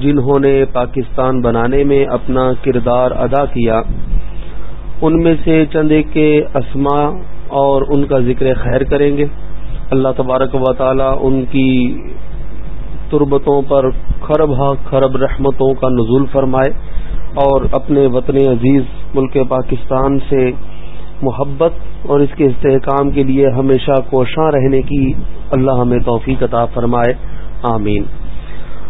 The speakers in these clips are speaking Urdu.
جنہوں نے پاکستان بنانے میں اپنا کردار ادا کیا، ان میں سے چند ایک کے اسما اور ان کا ذکر خیر کریں گے۔ اللہ تبارک و تعالی ان کی تربتوں پر خرب ہا خرب رحمتوں کا نزول فرمائے اور اپنے وطن عزیز ملک پاکستان سے محبت اور اس کے استحکام کے لیے ہمیشہ کوشاں رہنے کی اللہ ہمیں توفیق عطا فرمائے۔ آمین۔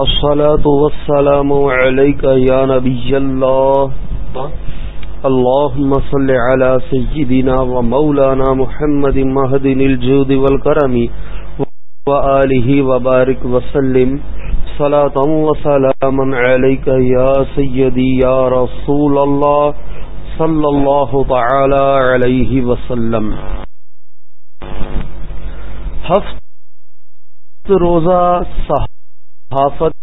الصلاة والسلام عليك يا نبي الله. اللهم صل على سيدنا ومولانا محمد مهد الجود والكرم. وآله وبارك وسلم. صلاة وسلاما عليك يا سيدي يا رسول الله. صلى الله تعالى عليه وسلم. ہفت روزہ صحافت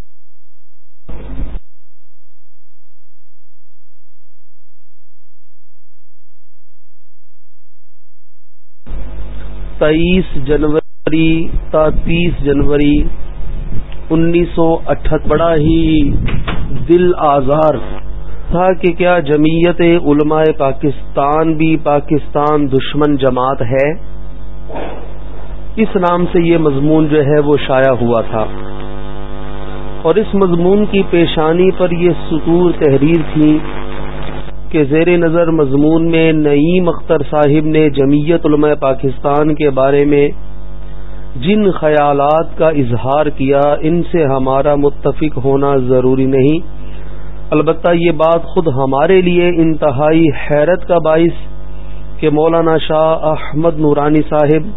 تئیس جنوری تا تیس جنوری انیس سو اٹھت بڑا ہی دل آزار تھا کہ کیا جمعیت علماء پاکستان بھی پاکستان دشمن جماعت ہے۔ اس نام سے یہ مضمون جو ہے وہ شائع ہوا تھا۔ اور اس مضمون کی پیشانی پر یہ سطور تحریر تھی کہ زیر نظر مضمون میں نعیم اختر صاحب نے جمعیت علماء پاکستان کے بارے میں جن خیالات کا اظہار کیا، ان سے ہمارا متفق ہونا ضروری نہیں۔ البتہ یہ بات خود ہمارے لیے انتہائی حیرت کا باعث کہ مولانا شاہ احمد نورانی صاحب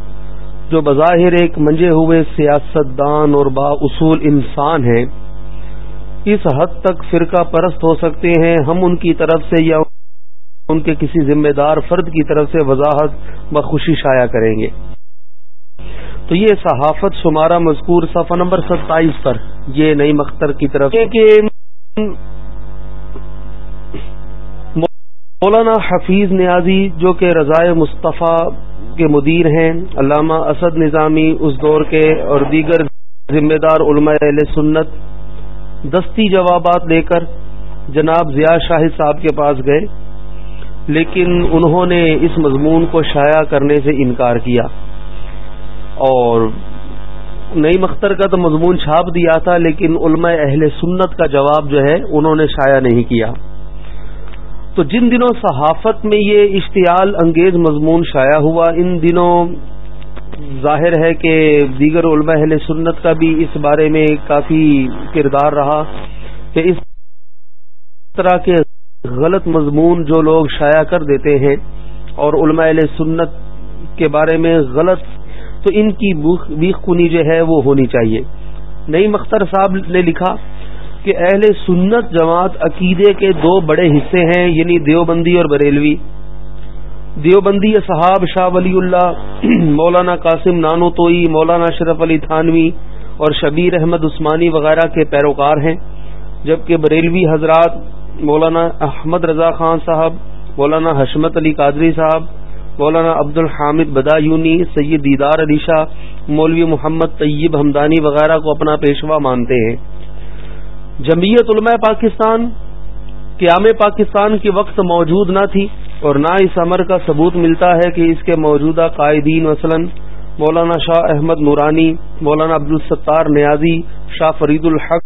جو بظاہر ایک منجے ہوئے سیاست دان اور با اصول انسان ہیں، اس حد تک فرقہ پرست ہو سکتے ہیں۔ ہم ان کی طرف سے یا ان کے کسی ذمہ دار فرد کی طرف سے وضاحت بخوشی شائع کریں گے۔ تو یہ صحافت شمارہ مذکور صفحہ نمبر ستائیس پر، یہ نئی مختر کی طرف۔ کہ مولانا حفیظ نیازی جو کہ رضائے مصطفیٰ کے مدیر ہیں علامہ اسد نظامی، اس دور کے اور دیگر ذمہ دار علماء اہل سنت۔ دستی جوابات لے کر جناب ضیاء شاہد صاحب کے پاس گئے، لیکن انہوں نے اس مضمون کو شائع کرنے سے انکار کیا۔ اور نئی مختر کا تو مضمون چھاپ دیا تھا، لیکن علماء اہل سنت کا جواب جو ہے انہوں نے شائع نہیں کیا۔ تو جن دنوں صحافت میں یہ اشتعال انگیز مضمون شائع ہوا، ان دنوں ظاہر ہے کہ دیگر علماء اہل سنت کا بھی اس بارے میں کافی کردار رہا کہ اس طرح کے غلط مضمون جو لوگ شائع کر دیتے ہیں اور علماء اہل سنت کے بارے میں غلط، تو ان کی بیخ کنی جو ہے وہ ہونی چاہیے۔ نئی مختر صاحب نے لکھا کہ اہل سنت جماعت عقیدے کے دو بڑے حصے ہیں یعنی دیوبندی اور بریلوی۔ دیوبندی صحاب شاہ ولی اللہ، مولانا قاسم نانو توئی مولانا شرف علی تھانوی اور شبیر احمد عثمانی وغیرہ کے پیروکار ہیں۔ جبکہ بریلوی حضرات مولانا احمد رضا خان صاحب، مولانا حشمت علی قادری صاحب، مولانا عبد الحامد بدایونی، سید دیدار علی شاہ، مولوی محمد طیب حمدانی وغیرہ کو اپنا پیشوا مانتے ہیں۔ جمعیت علماء پاکستان، قیام پاکستان کے وقت موجود نہ تھی اور نہ اس امر کا ثبوت ملتا ہے کہ اس کے موجودہ قائدین مثلا مولانا شاہ احمد نورانی، مولانا عبد الستار نیازی، شاہ فرید الحق،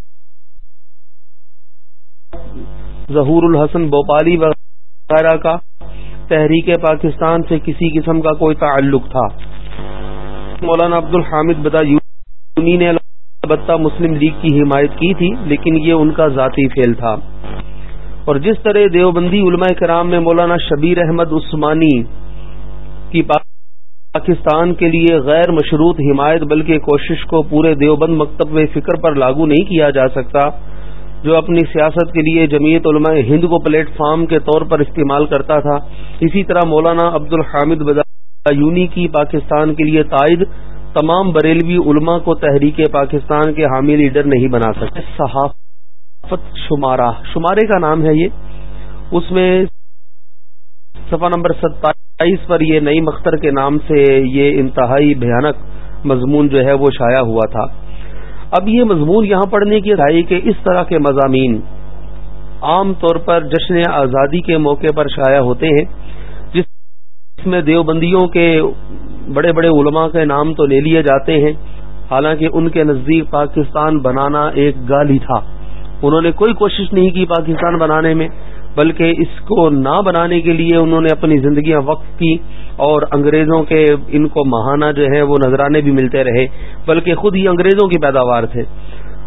ظہور الحسن بوپالی وغیرہ کا تحریک پاکستان سے کسی قسم کا کوئی تعلق تھا۔ مولانا عبد الحامد بدا یونی نے البتہ مسلم لیگ کی حمایت کی تھی، لیکن یہ ان کا ذاتی فیل تھا۔ اور جس طرح دیوبندی علماء کرام میں مولانا شبیر احمد عثمانی کی پاکستان کے لیے غیر مشروط حمایت، بلکہ کوشش کو پورے دیوبند مکتب فکر پر لاگو نہیں کیا جا سکتا، جو اپنی سیاست کے لیے جمعیت علماء ہند کو پلیٹ فارم کے طور پر استعمال کرتا تھا۔ اسی طرح مولانا عبد الحامد بدایونی کی پاکستان کے لیے تائید تمام بریلوی علماء کو تحریک پاکستان کے حامی لیڈر نہیں بنا سکتے صحافت شمارہ، شمارے کا نام ہے یہ۔ اس میں صفحہ نمبر ستائیس پر یہ نئی مختر کے نام سے یہ انتہائی بھیانک مضمون جو ہے وہ شائع ہوا تھا۔ اب یہ مضمون یہاں پڑھنے کی رائے کہ اس طرح کے مضامین عام طور پر جشن آزادی کے موقع پر شائع ہوتے ہیں۔ میں دیوبندیوں کے بڑے بڑے علماء کے نام تو لے لیے جاتے ہیں، حالانکہ ان کے نزدیک پاکستان بنانا ایک گال ہی تھا۔ انہوں نے کوئی کوشش نہیں کی پاکستان بنانے میں، بلکہ اس کو نہ بنانے کے لیے انہوں نے اپنی زندگیاں وقف کی اور انگریزوں کے ان کو ماہانہ جو ہے وہ نذرانے بھی ملتے رہے، بلکہ خود ہی انگریزوں کی پیداوار تھے۔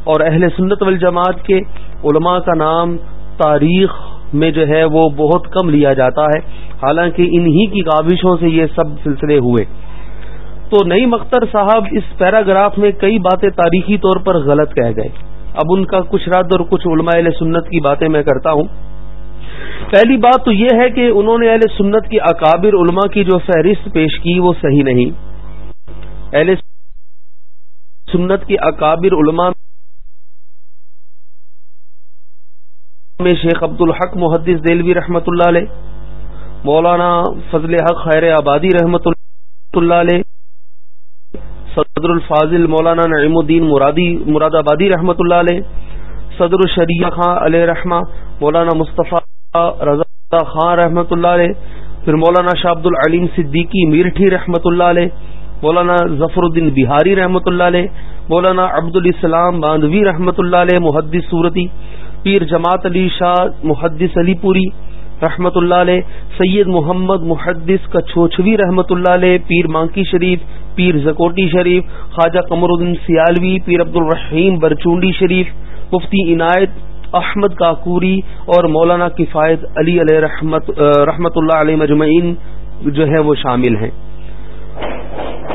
اور اہل سنت والجماعت کے علماء کا نام تاریخ میں جو ہے وہ بہت کم لیا جاتا ہے۔ حالانکہ انہی کی کابشوں سے یہ سب سلسلے ہوئے۔ تو نئی مختر صاحب اس پیراگراف میں کئی باتیں تاریخی طور پر غلط کہہ گئے۔ اب ان کا کچھ رد اور کچھ علماء اہل سنت کی باتیں میں کرتا ہوں۔ پہلی بات تو یہ ہے کہ انہوں نے اہل سنت کی اکابر علماء کی جو فہرست پیش کی وہ صحیح نہیں۔ اہل سنت کی اکابر علماء میں شیخ عبد الحق محدث دلوی رحمۃ اللہ علیہ مولانا فضل حق خیر آبادی رحمۃ اللہ علیہ، صدر الفاظل مولانا نعیم الدین مرادی، مراد آبادی رحمۃ اللہ علیہ، صدر الشریعہ خان علیہ رحمہ، مولانا مصطفیٰ رضا خان رحمۃ اللہ علیہ، پھر مولانا شاہ عبد العلیم صدیقی میرٹھی رحمۃ اللہ علیہ، مولانا ظفر الدین بہاری رحمۃ اللہ علیہ، مولانا عبد الاسلام باندوی رحمۃ اللہ علیہ، محدث صورتی، پیر جماعت علی شاہ، محدث علی پوری رحمۃ اللہ علیہ، سید محمد محدث کا چھوچوی رحمۃ اللہ علیہ، پیر مانکی شریف، پیر زکوٹی شریف، خواجہ قمر الدین سیالوی، پیر عبد الرحیم برچونڈی شریف، مفتی عنایت احمد کاکوری اور مولانا کفایت علی علیہ رحمت رحمت اللہ علیہ مجمعین جو ہے وہ شامل ہیں۔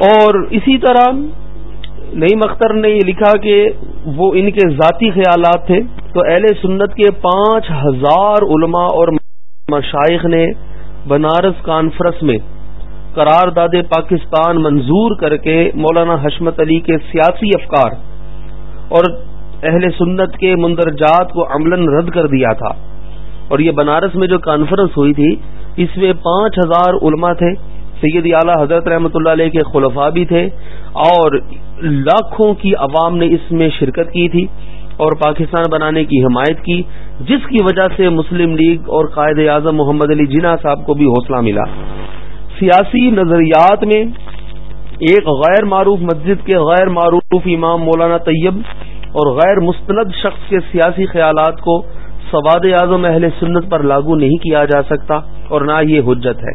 اور اسی طرح نئی مختر نے یہ لکھا کہ وہ ان کے ذاتی خیالات تھے۔ تو اہل سنت کے پانچ ہزار علماء اور مشائق نے بنارس کانفرنس میں قرارداد پاکستان منظور کر کے مولانا حشمت علی کے سیاسی افکار اور اہل سنت کے مندرجات کو عمل رد کر دیا تھا۔ اور یہ بنارس میں جو کانفرنس ہوئی تھی، اس میں پانچ ہزار علماء تھے، سید اعلی حضرت رحمۃ اللہ علیہ کے خلفاء بھی تھے اور لاکھوں کی عوام نے اس میں شرکت کی تھی۔ اور پاکستان بنانے کی حمایت کی، جس کی وجہ سے مسلم لیگ اور قائد اعظم محمد علی جناح صاحب کو بھی حوصلہ ملا۔ سیاسی نظریات میں ایک غیر معروف مسجد کے غیر معروف امام مولانا طیب اور غیر مستند شخص کے سیاسی خیالات کو سواد اعظم اہل سنت پر لاگو نہیں کیا جا سکتا اور نہ یہ حجت ہے۔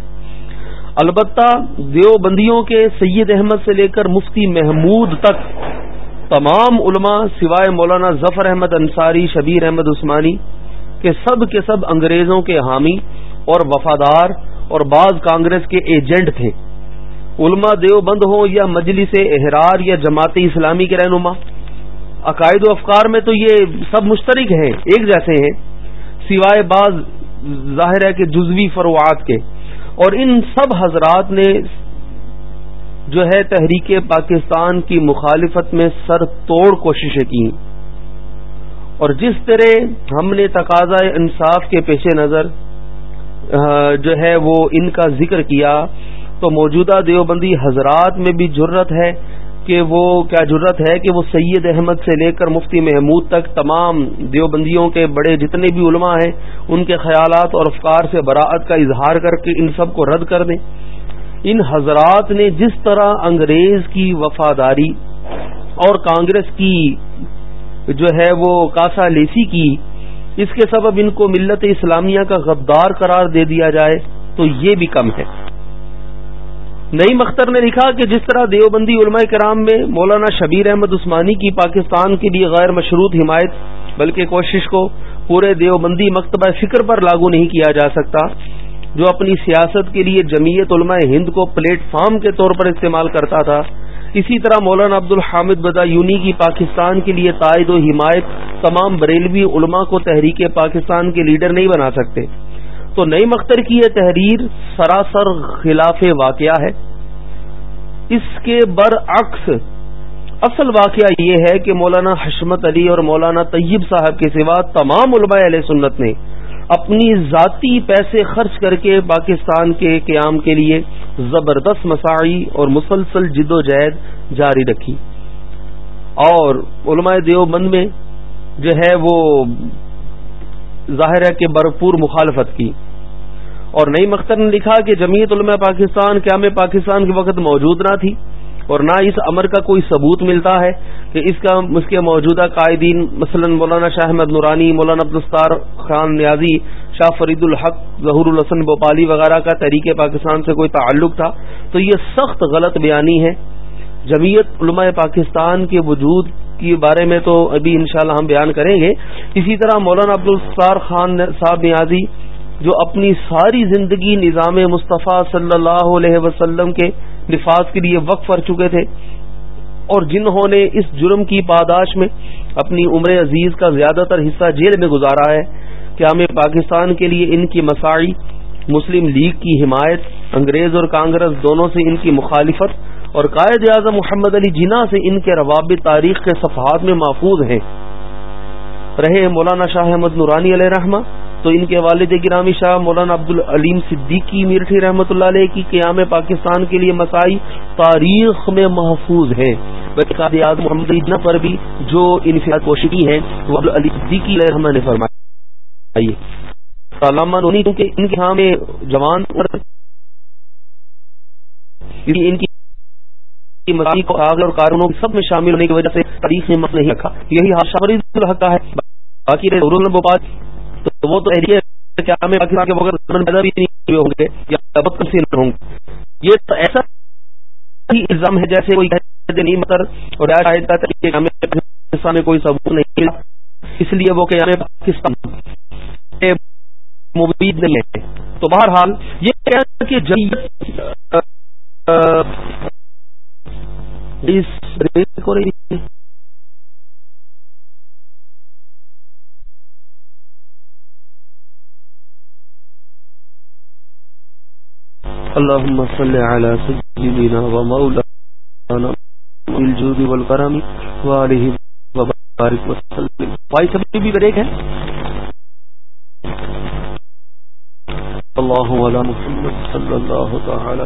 البتہ دیوبندیوں کے سید احمد سے لے کر مفتی محمود تک تمام علماء سوائے مولانا ظفر احمد انصاری، شبیر احمد عثمانی کے سب کے سب انگریزوں کے حامی اور وفادار اور بعض کانگریس کے ایجنٹ تھے۔ علماء دیوبند ہوں یا مجلس احرار یا جماعت اسلامی کے رہنما۔ عقائد و افکار میں تو یہ سب مشترک ہیں، ایک جیسے ہیں۔ سوائے بعض ظاہر ہے کہ جزوی فروعات کے۔ اور ان سب حضرات نے جو ہے تحریک پاکستان کی مخالفت میں سر توڑ کوششیں کی۔ اور جس طرح ہم نے تقاضا انصاف کے پیش نظر جو ہے وہ ان کا ذکر کیا، تو موجودہ دیوبندی حضرات میں بھی جرت ہے کہ وہ، کیا ضرورت ہے کہ وہ سید احمد سے لے کر مفتی محمود تک تمام دیوبندیوں کے بڑے جتنے بھی علماء ہیں، ان کے خیالات اور افکار سے براعت کا اظہار کر کے ان سب کو رد کر دیں۔ ان حضرات نے جس طرح انگریز کی وفاداری اور کانگریس کی جو ہے وہ کاسا لیسی کی، اس کے سبب ان کو ملت اسلامیہ کا غدار قرار دے دیا جائے تو یہ بھی کم ہے۔ نئی مختر نے لکھا کہ جس طرح دیوبندی علماء کرام میں مولانا شبیر احمد عثمانی کی پاکستان کے لیے غیر مشروط حمایت، بلکہ کوشش کو پورے دیوبندی مکتبہ فکر پر لاگو نہیں کیا جا سکتا جو اپنی سیاست کے لیے جمیعت علماء ہند کو پلیٹ فارم کے طور پر استعمال کرتا تھا۔ اسی طرح مولانا عبد الحامد بدا یونی کی پاکستان کے لیے تائید و حمایت تمام بریلوی علماء کو تحریک پاکستان کے لیڈر نہیں بنا سکتے۔ تو نئی مختر کی یہ تحریر سراسر خلاف واقعہ ہے۔ اس کے برعکس اصل واقعہ یہ ہے کہ مولانا حشمت علی اور مولانا طیب صاحب کے سوا تمام علماء علیہ سنت نے اپنی ذاتی پیسے خرچ کر کے پاکستان کے قیام کے لیے زبردست مساعی اور مسلسل جد و جہد جاری رکھی۔ اور علماء دیوبند میں جو ہے وہ ظاہر ہے کہ بھرپور مخالفت کی۔ اور نئی مختر نے لکھا کہ جمعیت علماء پاکستان قیام پاکستان کے وقت موجود نہ تھی۔ اور نہ اس امر کا کوئی ثبوت ملتا ہے کہ اس کا اس کے موجودہ قائدین، مثلا مولانا شاہ احمد نورانی، مولانا عبدالستار خان نیازی، شاہ فرید الحق، ظہور الحسن بوپالی وغیرہ کا تحریک پاکستان سے کوئی تعلق تھا، تو یہ سخت غلط بیانی ہے۔ جمعیت علماء پاکستان کے وجود کے بارے میں تو ابھی انشاءاللہ ہم بیان کریں گے۔ اسی طرح مولانا عبدالستار خان صاحب نیازی، جو اپنی ساری زندگی نظام مصطفیٰ صلی اللہ علیہ وسلم کے نفاذ کے لیے وقف کر چکے تھے اور جنہوں نے اس جرم کی پاداش میں اپنی عمر عزیز کا زیادہ تر حصہ جیل میں گزارا ہے کہ ہمیں پاکستان کے لیے ان کی مساعی، مسلم لیگ کی حمایت، انگریز اور کانگریس دونوں سے ان کی مخالفت اور قائد اعظم محمد علی جناح سے ان کے روابط تاریخ کے صفحات میں محفوظ ہیں۔ رہے مولانا شاہ احمد نورانی علیہ رحمہ۔ تو ان کے والد گرامی شاہ مولانا عبد العلیم صدیقی میرٹھی رحمۃ اللہ علیہ کی قیام پاکستان کے لیے مسائی تاریخ میں محفوظ ہے محمد پر بھی جو انفراد کوششی ہیں، وہ علی صدیقی علیہ رحمہ نے فرمایا علامہ رونی کیونکہ ان کے ہاں میں جوان ان کی اور کارونوں سب میں شامل ہونے کی وجہ سے تاریخ نے مت نہیں رکھا۔ یہی حادثہ الحق ہے۔ باقی تو وہ تو کیا ہمیں پاکستان کے وقت پیدا بھی نہیں ہوئے ہوں گے یا بد کم سے ہوں گے۔ یہ تو ایسا ہی الزام ہے جیسے کوئی نہیں مطر اور ہمیں پاکستان میں کوئی ثبوت نہیں ملا۔ اس لیے وہ کہ ہمیں پاکستان مبید نہیں ہے۔ تو بہرحال یہ کہنا کہ جمعیت اس اللهم صل على سيدنا ومولانا الجود والكرم وآله وبارك وسلم. بھائی، سب بھی بریک ہے؟ اللہ علی محمد صلی اللہ تعالی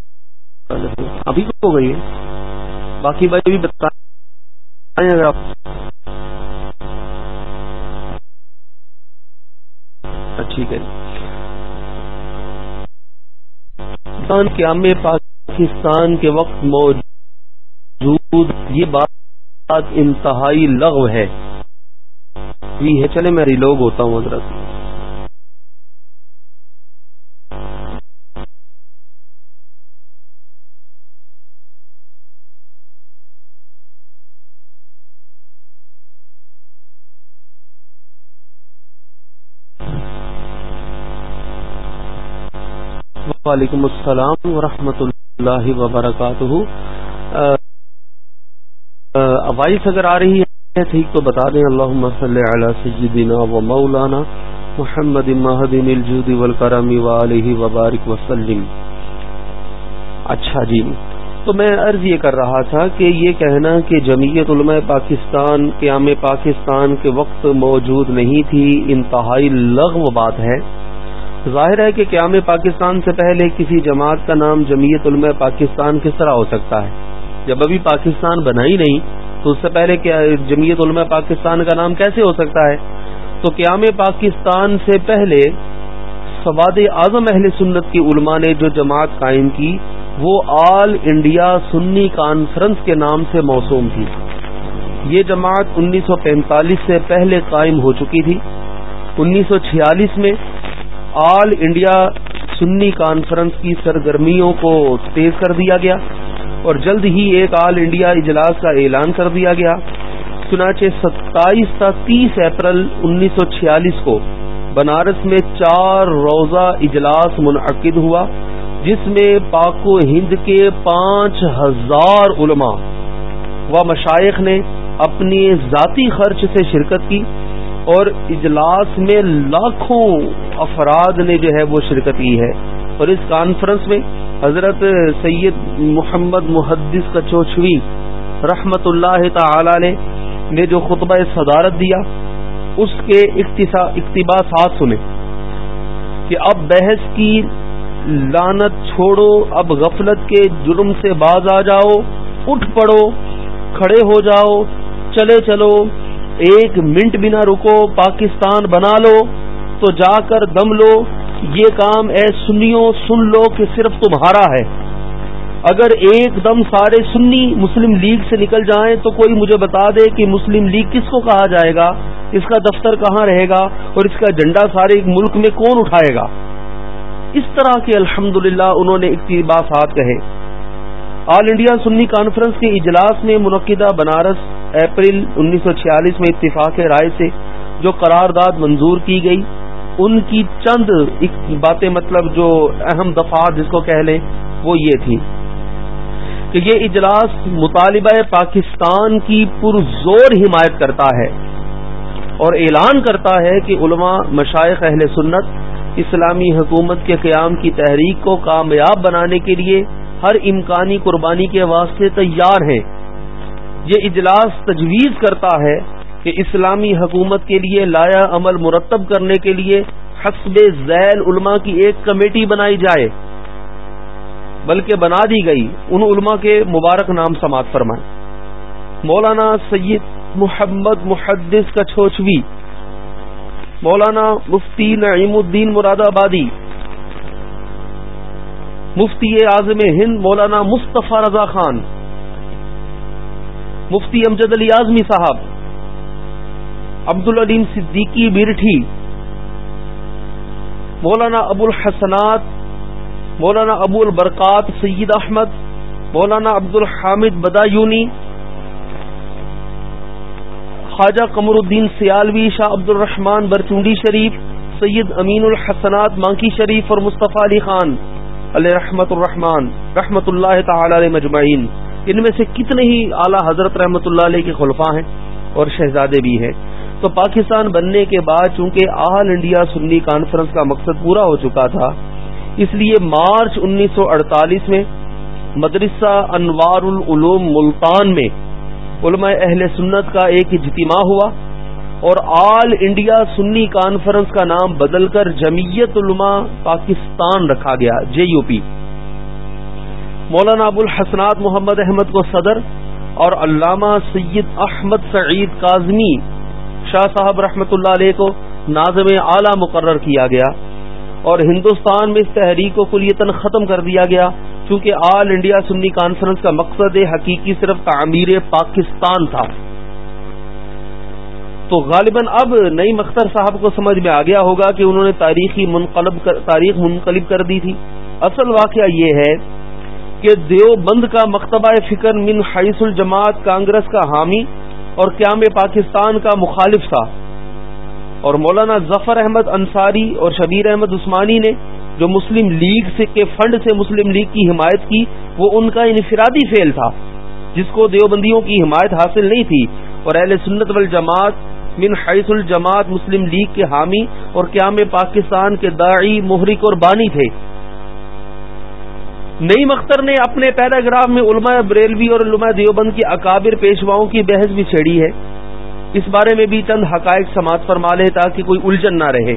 ابھی کو ہو گئی ہے۔ باقی بھائی بھی بتائیں اگر آپ اچھا، ٹھیک ہے۔ پاکستان قیام پاکستان کے وقت موجود یہ بات انتہائی لغو ہے۔ جی ہاں، ہے چلے میں ریلوگ ہوتا ہوں، حضرت۔ وعلیکم السلام ورحمۃ اللہ وبرکاتہ وائس اگر آ رہی ہے ٹھیک تو بتا دیں۔ اللہ صلی علی سیدنا و مولانا محمد مہدین الجود والکرم وآلہ وبارک وسلم۔ اچھا جی۔ تو میں عرض یہ کر رہا تھا کہ یہ کہنا کہ جمعیت علماء پاکستان، قیام پاکستان کے وقت موجود نہیں تھی، انتہائی لغو بات ہے۔ ظاہر ہے کہ قیام پاکستان سے پہلے کسی جماعت کا نام جمعیت علماء پاکستان کس طرح ہو سکتا ہے۔ جب ابھی پاکستان بنا ہی نہیں، تو اس سے پہلے جمعیت علماء پاکستان کا نام کیسے ہو سکتا ہے؟ تو قیام پاکستان سے پہلے سواد اعظم اہل سنت کی علماء نے جو جماعت قائم کی، وہ آل انڈیا سنی کانفرنس کے نام سے موسوم تھی۔ یہ جماعت انیس سو پینتالیس سے پہلے قائم ہو چکی تھی۔ انیس سو چھیالیس میں آل انڈیا سنی کانفرنس کی سرگرمیوں کو تیز کر دیا گیا اور جلد ہی ایک آل انڈیا اجلاس کا اعلان کر دیا گیا۔ چنانچہ ستائیس تا تیس اپریل انیس سو چھیالیس کو بنارس میں چار روزہ اجلاس منعقد ہوا، جس میں پاک و ہند کے پانچ ہزار علماء و مشائق نے اپنی ذاتی خرچ سے شرکت کی۔ اور اجلاس میں لاکھوں افراد نے جو ہے وہ شرکت کی ہے۔ اور اس کانفرنس میں حضرت سید محمد محدث کا چوچوی رحمت اللہ تعالی نے جو خطبہ صدارت دیا، اس کے اقتباسات سنے کہ اب بحث کی لانت چھوڑو، اب غفلت کے جرم سے باز آ جاؤ، اٹھ پڑو، کھڑے ہو جاؤ، چلے چلو ایک منٹ بھی نہ رکو، پاکستان بنا لو، تو جا کر دم لو۔ یہ کام اے سنیوں، سن لو کہ صرف تمہارا ہے۔ اگر ایک دم سارے سنی مسلم لیگ سے نکل جائیں تو کوئی مجھے بتا دے کہ مسلم لیگ کس کو کہا جائے گا؟ اس کا دفتر کہاں رہے گا؟ اور اس کا جھنڈا سارے ملک میں کون اٹھائے گا؟ اس طرح کے الحمد انہوں نے اقتباسات کہے۔ آل انڈیا سنی کانفرنس کے اجلاس میں منعقدہ بنارس اپریل انیس سو چھیالیس میں اتفاق رائے سے جو قرارداد منظور کی گئی، ان کی چند باتیں مطلب جو اہم دفعات جس کو کہہ لیں، وہ یہ تھی کہ یہ اجلاس مطالبہ پاکستان کی پرزور حمایت کرتا ہے اور اعلان کرتا ہے کہ علماء مشائق اہل سنت، اسلامی حکومت کے قیام کی تحریک کو کامیاب بنانے کے لیے ہر امکانی قربانی کے واسطے تیار ہیں۔ یہ اجلاس تجویز کرتا ہے کہ اسلامی حکومت کے لیے لایا عمل مرتب کرنے کے لیے حسب ذیل علماء کی ایک کمیٹی بنائی جائے۔ بلکہ بنا دی گئی ان علماء کے مبارک نام سماعت فرمائیں مولانا سید محمد محدث کا چھوچوی مولانا مفتی نعیم الدین مراد آبادی مفتی اعظم ہند مولانا مصطفیٰ رضا خان، مفتی امجد علی اعظمی صاحب عبد العلیم صدیقی بیرٹھی، مولانا ابو الحسنات، مولانا ابو البرکات سید احمد، مولانا عبد الحامد بدایونی، خواجہ قمر الدین سیالوی شاہ عبد الرحمان برچونڈی شریف، سید امین الحسنات مانکی شریف اور مصطفیٰ علی خان علیہ رحمت الرحمان رحمت اللہ تعالی علیہ مجمعین۔ ان میں سے کتنے ہی اعلی حضرت رحمت اللہ علیہ کے خلفاء ہیں اور شہزادے بھی ہیں۔ تو پاکستان بننے کے بعد چونکہ آل انڈیا سنی کانفرنس کا مقصد پورا ہو چکا تھا، اس لیے مارچ انیس سو اڑتالیس میں مدرسہ انوار العلوم ملتان میں علماء اہل سنت کا ایک اجتماع ہوا۔ اور آل انڈیا سنی کانفرنس کا نام بدل کر جمعیت علماء پاکستان رکھا گیا جے یو پی مولانا ابو الحسنات محمد احمد کو صدر اور علامہ سید احمد سعید کاظمی، شاہ صاحب رحمت اللہ علیہ کو نازم اعلی مقرر کیا گیا اور ہندوستان میں اس تحریک کو کلیتن ختم کر دیا گیا۔ چونکہ آل انڈیا سنی کانفرنس کا مقصد حقیقی صرف تعمیر پاکستان تھا۔ تو غالباً اب نئی مختر صاحب کو سمجھ میں آ گیا ہوگا کہ انہوں نے تاریخی منقلب کر تاریخ منقلب کر دی تھی۔ اصل واقعہ یہ ہے کہ دیوبند کا مکتبہ فکر من حیث الجماعت کانگریس کا حامی اور قیام پاکستان کا مخالف تھا۔ اور مولانا ظفر احمد انصاری اور شبیر احمد عثمانی نے جو مسلم لیگ سے کے فنڈ سے مسلم لیگ کی حمایت کی، وہ ان کا انفرادی فیل تھا، جس کو دیوبندیوں کی حمایت حاصل نہیں تھی۔ اور اہل سنت والجماعت من حیث الجماعت مسلم لیگ کے حامی اور قیام پاکستان کے داعی محرک اور بانی تھے۔ نئی مختر نے اپنے پیراگراف میں علماء بریلوی اور علماء دیوبند کی اکابر پیشواؤں کی بحث بھی چھیڑی ہے۔ اس بارے میں بھی چند حقائق سماعت فرما لے تاکہ کوئی الجھن نہ رہے۔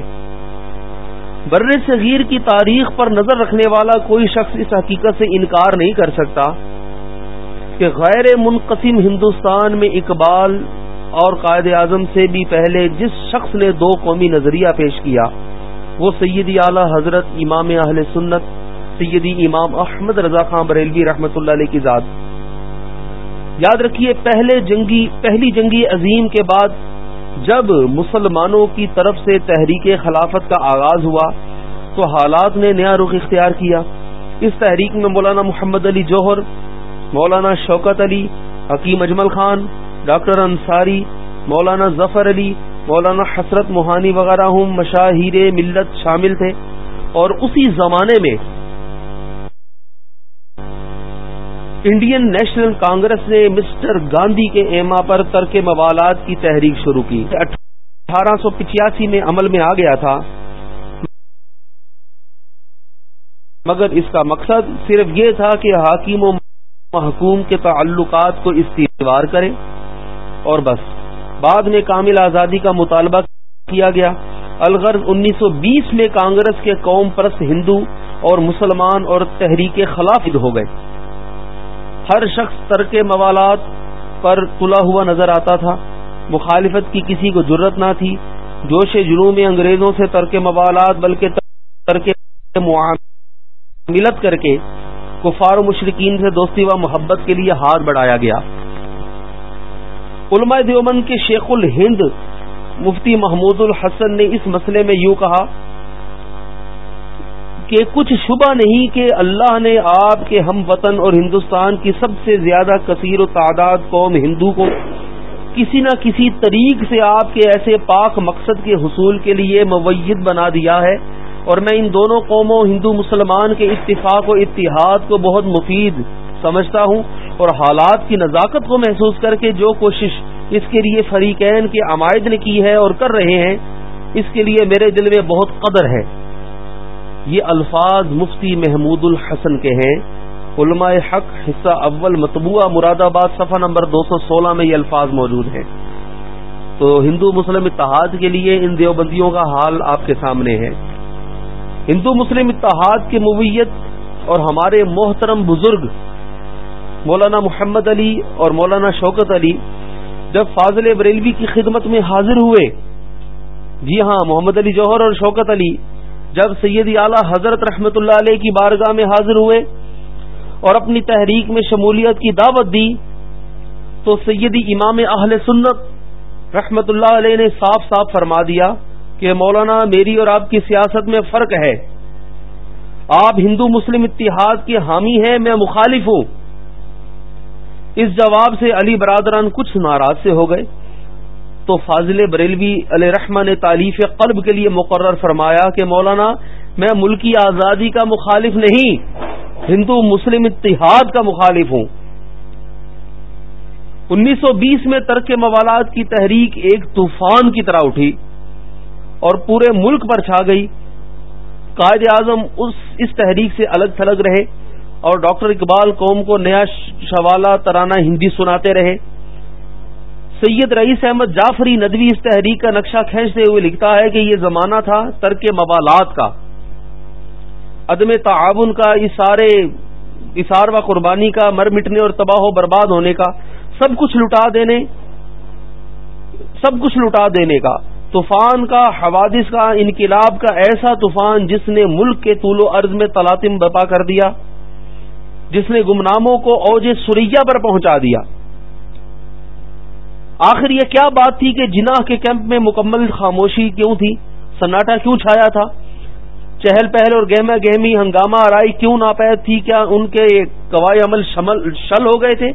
بر صغیر کی تاریخ پر نظر رکھنے والا کوئی شخص اس حقیقت سے انکار نہیں کر سکتا کہ غیر منقسم ہندوستان میں اقبال اور قائد اعظم سے بھی پہلے جس شخص نے دو قومی نظریہ پیش کیا، وہ سیدی اعلی حضرت امام اہل سنت، سیدی امام احمد رضا خان بریلوی رحمت اللہ علیہ کی ذات۔ یاد رکھیے، پہلے جنگی، پہلی جنگی عظیم کے بعد جب مسلمانوں کی طرف سے تحریک خلافت کا آغاز ہوا، تو حالات نے نیا رخ اختیار کیا۔ اس تحریک میں مولانا محمد علی جوہر، مولانا شوکت علی، حکیم اجمل خان ڈاکٹر انصاری، مولانا ظفر علی، مولانا حسرت موہانی وغیرہ ہوں مشاہیر ملت شامل تھے اور اسی زمانے میں انڈین نیشنل کانگریس نے مسٹر گاندھی کے ایما پر ترک موالات کی تحریک شروع کی۔ اٹھارہ سو پچاسی میں عمل میں آ گیا تھا۔ مگر اس کا مقصد صرف یہ تھا کہ حاکم و محکوم کے تعلقات کو استوار کرے اور بس۔ بعد میں کامل آزادی کا مطالبہ کیا گیا۔ الغرض انیس سو بیس میں کانگریس کے قوم پرست ہندو اور مسلمان اور تحریک خلاف ہو گئے۔ ہر شخص ترک موالات پر تلا ہوا نظر آتا تھا۔ مخالفت کی کسی کو ضرورت نہ تھی۔ جوش جنوب میں انگریزوں سے ترک موالات بلکہ ترک ملت کر کے کفار و مشرقین سے دوستی و محبت کے لیے ہاتھ بڑھایا گیا۔ علماء دیوبند کے شیخ الہند مفتی محمود الحسن نے اس مسئلے میں یوں کہا کہ کچھ شبہ نہیں کہ اللہ نے آپ کے ہم وطن اور ہندوستان کی سب سے زیادہ کثیر و تعداد قوم ہندو کو کسی نہ کسی طریق سے آپ کے ایسے پاک مقصد کے حصول کے لیے موید بنا دیا ہے اور میں ان دونوں قوموں ہندو مسلمان کے اتفاق و اتحاد کو بہت مفید سمجھتا ہوں اور حالات کی نزاکت کو محسوس کر کے جو کوشش اس کے لیے فریقین کے عمائد نے کی ہے اور کر رہے ہیں، اس کے لیے میرے دل میں بہت قدر ہے۔ یہ الفاظ مفتی محمود الحسن کے ہیں۔ علماء حق حصہ اول مطبوعہ مراد آباد صفحہ نمبر دو سو سولہ میں یہ الفاظ موجود ہیں۔ تو ہندو مسلم اتحاد کے لیے ان دیوبندیوں کا حال آپ کے سامنے ہے۔ ہندو مسلم اتحاد کی مویت اور ہمارے محترم بزرگ مولانا محمد علی اور مولانا شوکت علی جب فاضل بریلوی کی خدمت میں حاضر ہوئے۔ جی ہاں محمد علی جوہر اور شوکت علی جب سیدی اعلی حضرت رحمت اللہ علیہ کی بارگاہ میں حاضر ہوئے اور اپنی تحریک میں شمولیت کی دعوت دی، تو سیدی امام اہل سنت رحمت اللہ علیہ نے صاف صاف فرما دیا کہ مولانا میری اور آپ کی سیاست میں فرق ہے۔ آپ ہندو مسلم اتحاد کے حامی ہیں، میں مخالف ہوں۔ اس جواب سے علی برادران کچھ ناراض سے ہو گئے۔ تو فاضل بریلوی علیہ رحمٰ نے تعلیف قلب کے لیے مقرر فرمایا کہ مولانا، میں ملکی آزادی کا مخالف نہیں، ہندو مسلم اتحاد کا مخالف ہوں۔ انیس سو بیس میں ترک موالات کی تحریک ایک طوفان کی طرح اٹھی اور پورے ملک پر چھا گئی۔ قائد اعظم اس تحریک سے الگ تھلگ رہے۔ اور ڈاکٹر اقبال قوم کو نیا شوالہ ترانہ ہندی سناتے رہے۔ سید رئیس احمد جعفری ندوی اس تحریک کا نقشہ کھینچتے ہوئے لکھتا ہے کہ یہ زمانہ تھا ترک موالات کا۔ عدم تعاون کا، اشارے اشار و قربانی کا، مر مٹنے اور تباہ و برباد ہونے کا، سب کچھ لٹا دینے، سب کچھ لٹا دینے کا۔ طوفان کا، حوادث کا، انقلاب کا ایسا طوفان جس نے ملک کے طول و عرض میں تلاطم بپا کر دیا۔ جس نے گمناموں کو اوج سریا پر پہنچا دیا۔ آخر یہ کیا بات تھی کہ جناح کے کیمپ میں مکمل خاموشی کیوں تھی؟ سناٹا کیوں چھایا تھا؟ چہل پہل اور گہما گہمی ہنگامہ آرائی کیوں ناپید تھی؟ کیا ان کے قوائی عمل شل ہو گئے تھے؟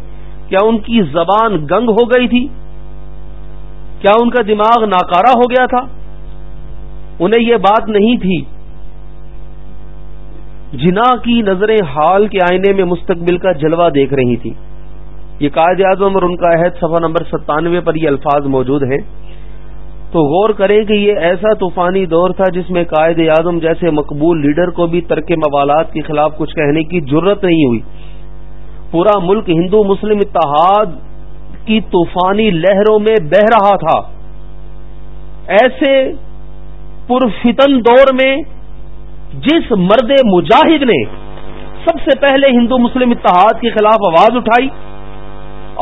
کیا ان کی زبان گنگ ہو گئی تھی؟ کیا ان کا دماغ ناکارا ہو گیا تھا؟ انہیں یہ بات نہیں تھی جنا کی نظریں حال کے آئینے میں مستقبل کا جلوہ دیکھ رہی تھی۔ یہ قائد اعظم اور ان کا عہد صفحہ نمبر ستانوے پر یہ الفاظ موجود ہیں۔ تو غور کریں کہ یہ ایسا طوفانی دور تھا جس میں قائد اعظم جیسے مقبول لیڈر کو بھی ترک موالات کے خلاف کچھ کہنے کی ضرورت نہیں ہوئی۔ پورا ملک ہندو مسلم اتحاد کی طوفانی لہروں میں بہ رہا تھا۔ ایسے پرفتن دور میں جس مرد مجاہد نے سب سے پہلے ہندو مسلم اتحاد کے خلاف آواز اٹھائی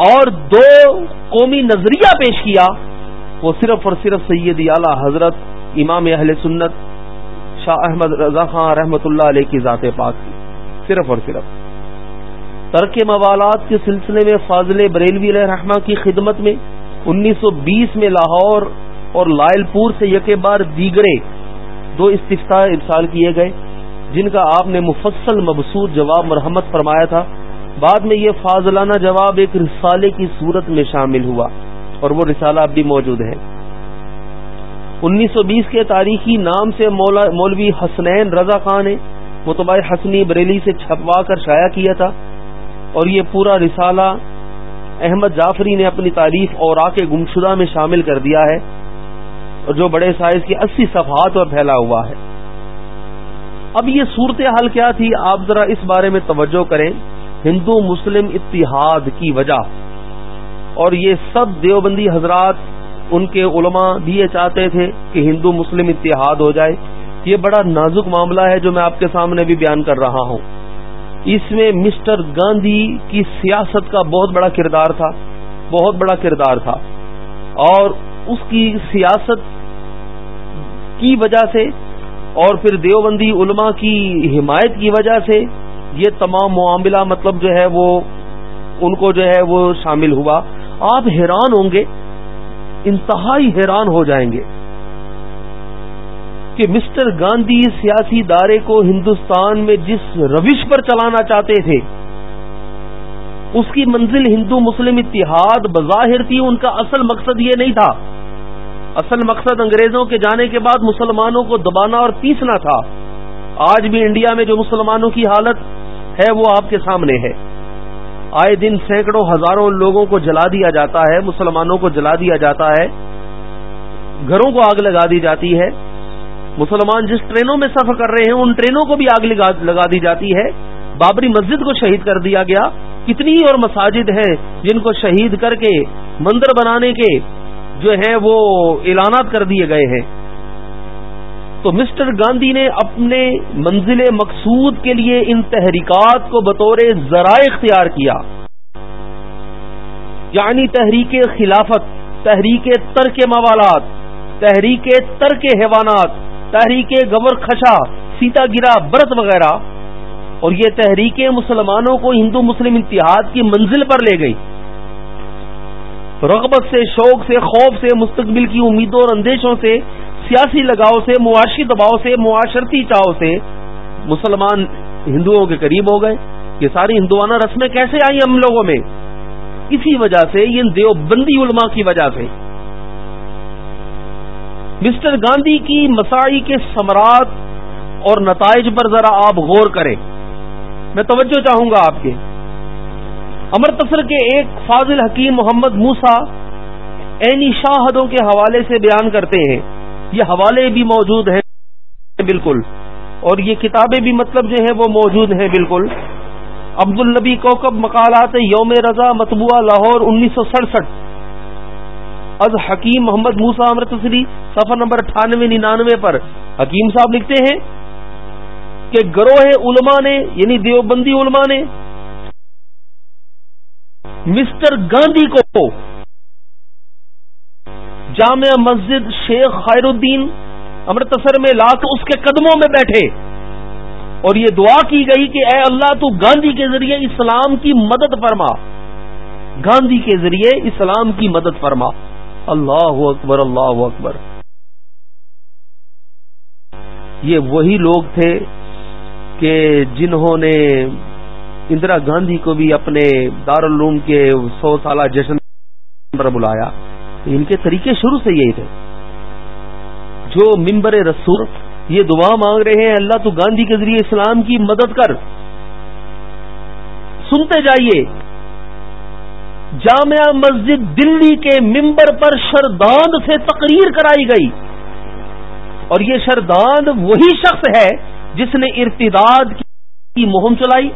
اور دو قومی نظریہ پیش کیا، وہ صرف اور صرف سید اعلی حضرت امام اہل سنت شاہ احمد رضا خان رحمت اللہ علیہ کی ذات پاک تھی، صرف اور صرف۔ ترک موالات کے سلسلے میں فاضل بریلوی علیہ رحمہ کی خدمت میں انیس سو بیس میں لاہور اور لائل پور سے یکے بار دیگرے دو استفتا ارسال کیے گئے، جن کا آپ نے مفصل مبسوط جواب مرحمت فرمایا تھا۔ بعد میں یہ فاضلانہ جواب ایک رسالے کی صورت میں شامل ہوا اور وہ رسالہ اب بھی موجود ہے۔ انیس سو بیس کے تاریخی نام سے مولوی حسنین رضا خان نے متباع حسنی بریلی سے چھپوا کر شائع کیا تھا اور یہ پورا رسالہ احمد جعفری نے اپنی تعریف اور آ کے گمشدہ میں شامل کر دیا ہے۔ اور جو بڑے سائز کی اسی صفحات پر پھیلا ہوا ہے۔ اب یہ صورت حال کیا تھی؟ آپ ذرا اس بارے میں توجہ کریں۔ ہندو، مسلم اتحاد کی وجہ۔ اور یہ سب دیوبندی حضرات، ان کے علماء بھی یہ چاہتے تھے کہ ہندو، مسلم اتحاد ہو جائے۔ یہ بڑا نازک معاملہ ہے جو میں آپ کے سامنے بھی بیان کر رہا ہوں۔ اس میں مسٹر گاندھی کی سیاست کا بہت بڑا کردار تھا، بہت بڑا کردار تھا۔ اور اس کی سیاست کی وجہ سے اور پھر دیوبندی علماء کی حمایت کی وجہ سے یہ تمام معاملہ مطلب جو ہے وہ ان کو جو ہے وہ شامل ہوا۔ آپ حیران ہوں گے، انتہائی حیران ہو جائیں گے کہ مسٹر گاندھی سیاسی دارے کو ہندوستان میں جس روش پر چلانا چاہتے تھے، اس کی منزل ہندو مسلم اتحاد بظاہر تھی، ان کا اصل مقصد یہ نہیں تھا۔ اصل مقصد انگریزوں کے جانے کے بعد مسلمانوں کو دبانا اور پیسنا تھا۔ آج بھی انڈیا میں جو مسلمانوں کی حالت ہے وہ آپ کے سامنے ہے۔ آئے دن سینکڑوں ہزاروں لوگوں کو جلا دیا جاتا ہے، مسلمانوں کو جلا دیا جاتا ہے۔ گھروں کو آگ لگا دی جاتی ہے۔ مسلمان جس ٹرینوں میں سفر کر رہے ہیں، ان ٹرینوں کو بھی آگ لگا دی جاتی ہے۔ بابری مسجد کو شہید کر دیا گیا۔ کتنی اور مساجد ہیں جن کو شہید کر کے، مندر بنانے کے جو ہیں وہ اعلانات کر دیے گئے ہیں۔ تو مسٹر گاندھی نے اپنے منزل مقصود کے لیے ان تحریکات کو بطور ذرائع اختیار کیا۔ یعنی تحریک خلافت، تحریک ترک موالات، تحریک ترک حیوانات، تحریک گور خشا، سیتا گرا، برت وغیرہ۔ اور یہ تحریکیں مسلمانوں کو ہندو مسلم اتحاد کی منزل پر لے گئی۔ رغبت سے، شوق سے، خوف سے، مستقبل کی امیدوں اور اندیشوں سے، سیاسی لگاؤ سے، معاشی دباؤ سے، معاشرتی چاؤ سے مسلمان ہندوؤں کے قریب ہو گئے۔ یہ ساری ہندوانہ رسمیں کیسے آئی ہم لوگوں میں؟ اسی وجہ سے ان دیوبندی علماء کی وجہ سے۔ مسٹر گاندھی کی مسائی کے سمراٹ اور نتائج پر ذرا آپ غور کریں۔ میں توجہ چاہوں گا آپ کے۔ امرتسر کے ایک فاضل حکیم محمد موسا اینی شاہدوں کے حوالے سے بیان کرتے ہیں۔ یہ حوالے بھی موجود ہیں۔ بالکل۔ اور یہ کتابیں بھی مطلب جو ہیں وہ موجود ہیں۔ بالکل۔ عبد النبی کوکب مقالات یوم رضا مطبوعہ لاہور انیس سو سڑسٹھ۔ از حکیم محمد موسا امرتسری سفر نمبر اٹھانوے ننانوے پر۔ حکیم صاحب لکھتے ہیں کہ گروہ علماء نے یعنی دیوبندی علماء نے مسٹر گاندھی کو جامع مسجد شیخ خیر الدین امرتسر میں لا کے اس کے قدموں میں بیٹھے اور یہ دعا کی گئی کہ اے اللہ تو گاندھی کے ذریعے اسلام کی مدد فرما۔ گاندھی کے ذریعے اسلام کی مدد فرما۔ اللہ اکبر اللہ اکبر۔ یہ وہی لوگ تھے کہ جنہوں نے اندرا گاندھی کو بھی اپنے دارالعلوم کے سو سالہ جشن پر بلایا۔ ان کے طریقے شروع سے یہی تھے۔ جو ممبر رسول یہ دعا مانگ رہے ہیں، اللہ تو گاندھی کے ذریعے اسلام کی مدد کر۔ سنتے جائیے۔ جامعہ مسجد دلی کے ممبر پر شرداند سے تقریر کرائی گئی۔ اور یہ شرداند وہی شخص ہے جس نے ارتداد کی مہم چلائی۔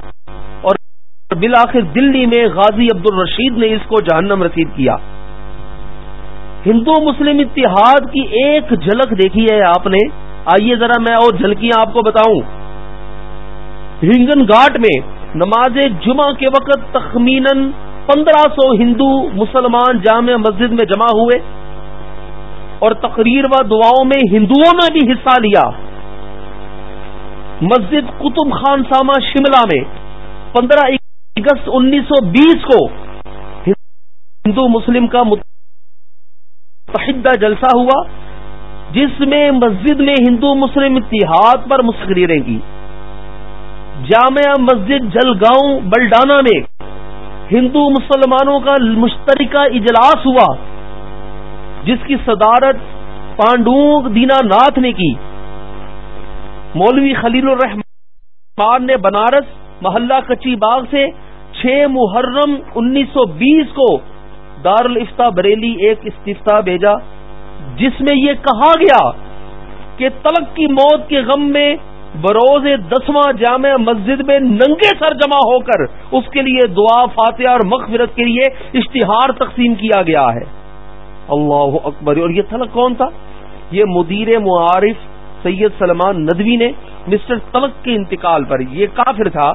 بالآخر دلی میں غازی عبد الرشید نے اس کو جہنم رسید کیا۔ ہندو مسلم اتحاد کی ایک جھلک دیکھی ہے آپ نے۔ آئیے ذرا میں اور جھلکیاں آپ کو بتاؤں۔ رنگن گھاٹ میں نماز جمعہ کے وقت تخمیناً پندرہ سو ہندو مسلمان جامع مسجد میں جمع ہوئے۔ اور تقریر و دعاؤں میں ہندوؤں نے بھی حصہ لیا۔ مسجد قطب خان ساما شملہ میں پندرہ اگست انیس سو بیس کو ہندو مسلم کا متحدہ جلسہ ہوا، جس میں مسجد میں ہندو مسلم اتحاد پر مسکریریں کی جامعہ مسجد جلگاؤں بلڈانا میں ہندو مسلمانوں کا مشترکہ اجلاس ہوا، جس کی صدارت پانڈونگ دینا ناتھ نے کی۔ مولوی خلیل الرحمان نے بنارس محلہ کچی باغ سے چھ محرم انیس سو بیس کو دارالفتا بریلی ایک استفتا بھیجا، جس میں یہ کہا گیا کہ تلک کی موت کے غم میں بروز دسواں جامع مسجد میں ننگے سر جمع ہو کر اس کے لیے دعا، فاتحہ اور مغفرت کے لیے اشتہار تقسیم کیا گیا ہے۔ اللہ اکبر۔ اور یہ تلک کون تھا؟ یہ مدیر معارف سید سلمان ندوی نے، مسٹر تلک کے انتقال پر۔ یہ کافر تھا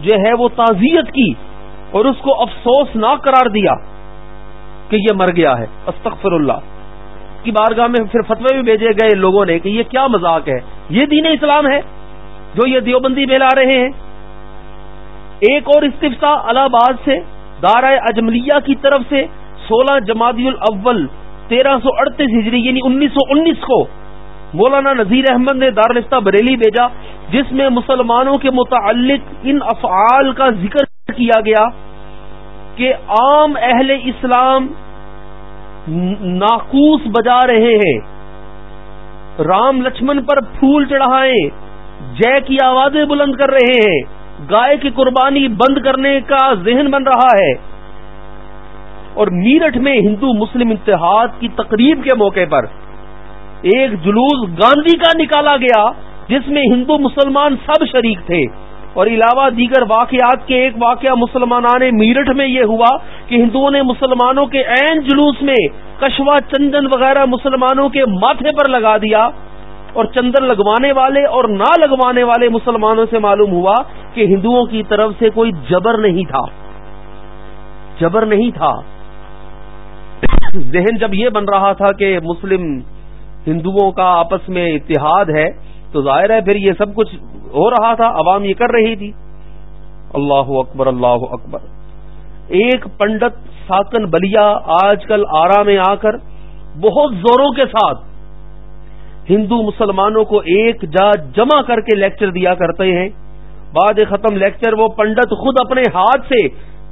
جو ہے وہ تعزیت کی اور اس کو افسوس نہ قرار دیا کہ یہ مر گیا ہے۔ استغفر اللہ کی بارگاہ میں پھر فتوے بھی بھیجے گئے لوگوں نے کہ یہ کیا مذاق ہے۔ یہ دین اسلام ہے جو یہ دیوبندی میں لا رہے ہیں۔ ایک اور استفتا الہ آباد سے دارہ اجملیہ کی طرف سے سولہ جمادی الاول، تیرہ سو اڑتیس ہجری یعنی انیس سو انیس کو مولانا نذیر احمد نے دارالفتہ بریلی بھیجا۔ جس میں مسلمانوں کے متعلق ان افعال کا ذکر کیا گیا کہ عام اہل اسلام ناقوس بجا رہے ہیں۔ رام لچمن پر پھول چڑھائے جے کی آوازیں بلند کر رہے ہیں۔ گائے کی قربانی بند کرنے کا ذہن بن رہا ہے۔ اور میرٹھ میں ہندو مسلم اتحاد کی تقریب کے موقع پر ایک جلوس گاندھی کا نکالا گیا۔ جس میں ہندو مسلمان سب شریک تھے۔ اور علاوہ دیگر واقعات کے ایک واقعہ مسلمان میرٹھ میں یہ ہوا کہ ہندوؤں نے مسلمانوں کے عین جلوس میں کشوا چندن وغیرہ مسلمانوں کے ماتھے پر لگا دیا۔ اور چندن لگوانے والے اور نہ لگوانے والے مسلمانوں سے معلوم ہوا کہ ہندوؤں کی طرف سے کوئی جبر نہیں تھا۔ جبر نہیں تھا۔ ذہن جب یہ بن رہا تھا کہ مسلم ہندوؤں کا آپس میں اتحاد ہے تو ظاہر ہے پھر یہ سب کچھ ہو رہا تھا، عوام یہ کر رہی تھی۔ اللہ اکبر اللہ اکبر۔ ایک پنڈت ساکن بلیا آج کل آرا میں آ کر بہت زوروں کے ساتھ ہندو مسلمانوں کو ایک جا جمع کر کے لیکچر دیا کرتے ہیں۔ بعد ختم لیکچر وہ پنڈت خود اپنے ہاتھ سے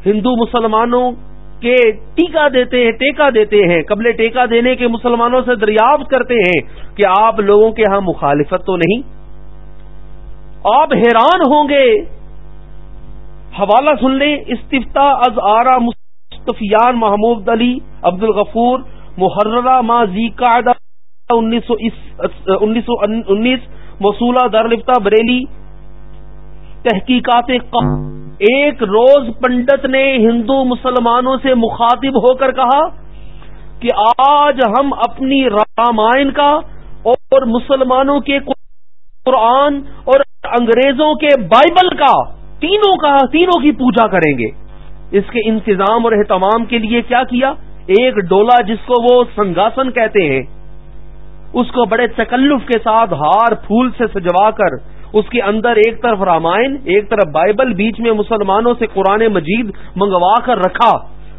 ہندو مسلمانوں کے ٹیکا دیتے ہیں ٹیکا دیتے ہیں، قبل ٹیکا دینے کے مسلمانوں سے دریافت کرتے ہیں کہ آپ لوگوں کے ہاں مخالفت تو نہیں۔ آپ حیران ہوں گے۔ حوالہ سن لیں استفتا از آرا مصطفیان محمود علی عبد الغفور محرہ ما زی قاعدہ انیس سو انیس، موصولہ دارالفتہ بریلی، تحقیقات ایک روز پنڈت نے ہندو مسلمانوں سے مخاطب ہو کر کہا کہ آج ہم اپنی رامائن کا اور مسلمانوں کے قرآن اور انگریزوں کے بائبل کا تینوں کا تینوں کی پوجا کریں گے۔ اس کے انتظام اور اہتمام کے لیے کیا کیا؟ ایک ڈولا جس کو وہ سنگاسن کہتے ہیں، اس کو بڑے تکلف کے ساتھ ہار پھول سے سجوا کر اس کے اندر ایک طرف رامائن، ایک طرف بائبل، بیچ میں مسلمانوں سے قرآن مجید منگوا کر رکھا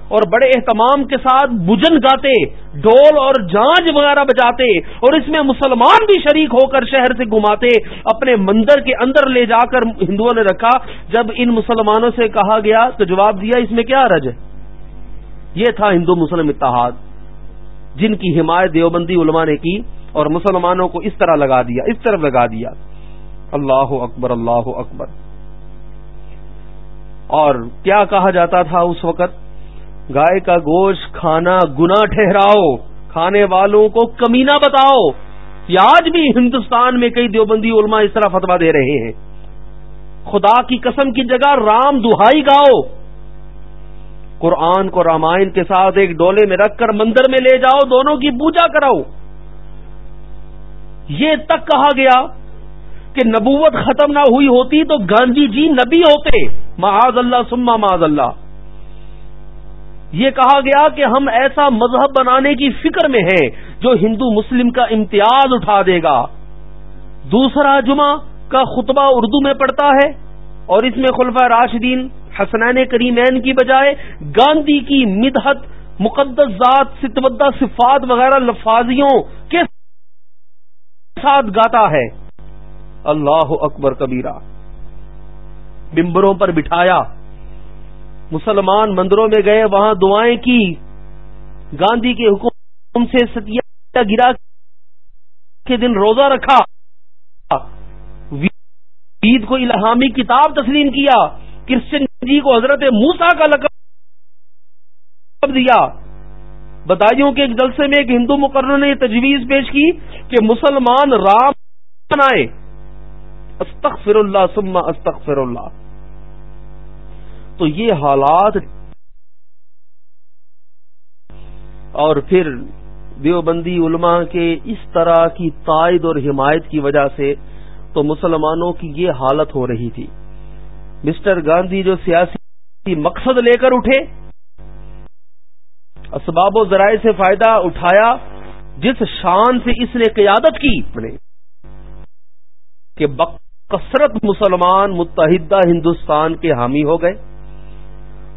اور بڑے اہتمام کے ساتھ بجن گاتے ڈول اور جانچ وغیرہ بجاتے اور اس میں مسلمان بھی شریک ہو کر شہر سے گھماتے، اپنے مندر کے اندر لے جا کر ہندوؤں نے رکھا۔ جب ان مسلمانوں سے کہا گیا تو جواب دیا، اس میں کیا رج ہے؟ یہ تھا ہندو مسلم اتحاد، جن کی حمایت دیوبندی علماء نے کی اور مسلمانوں کو اس طرح لگا دیا، اس طرف لگا دیا۔ اللہ اکبر اللہ اکبر اور کیا کہا جاتا تھا اس وقت؟ گائے کا گوشت کھانا گنا ٹھہراؤ، کھانے والوں کو کمینہ بتاؤ۔ یہ آج بھی ہندوستان میں کئی دیوبندی علماء اس طرح فتوا دے رہے ہیں۔ خدا کی قسم کی جگہ رام دہائی گاؤ۔ قرآن کو رامائن کے ساتھ ایک ڈولے میں رکھ کر مندر میں لے جاؤ، دونوں کی پوجا کراؤ۔ یہ تک کہا گیا۔ کہ نبوت ختم نہ ہوئی ہوتی تو گاندھی جی نبی ہوتے۔ معاذ اللہ سما معاذ اللہ۔ یہ کہا گیا کہ ہم ایسا مذہب بنانے کی فکر میں ہیں جو ہندو مسلم کا امتیاز اٹھا دے گا۔ دوسرا جمعہ کا خطبہ اردو میں پڑتا ہے اور اس میں خلفہ راشدین حسنین کریمین کی بجائے گاندھی کی مدحت، مقدس ذات ستبدہ صفات وغیرہ لفاظیوں کے ساتھ گاتا ہے۔ اللہ اکبر کبیرہ۔ بمبروں پر بٹھایا۔ مسلمان مندروں میں گئے، وہاں دعائیں کی۔ گاندھی کے حکم سے ستیا گرا کے دن روزہ رکھا۔ عید کو الہامی کتاب تسلیم کیا۔ کرسچن جی کو حضرت موسا کا لقب دیا۔ بتائیوں کے ایک جلسے میں ایک ہندو مقرر نے یہ تجویز پیش کی کہ مسلمان رام بنائے استغفر اللہ سما استغفر اللہ۔ تو یہ حالات اور پھر دیوبندی علماء کے اس طرح کی تائید اور حمایت کی وجہ سے تو مسلمانوں کی یہ حالت ہو رہی تھی۔ مسٹر گاندھی جو سیاسی مقصد لے کر اٹھے، اسباب و ذرائع سے فائدہ اٹھایا، جس شان سے اس نے قیادت کی یعنی کہ بکثرت مسلمان متحدہ ہندوستان کے حامی ہو گئے۔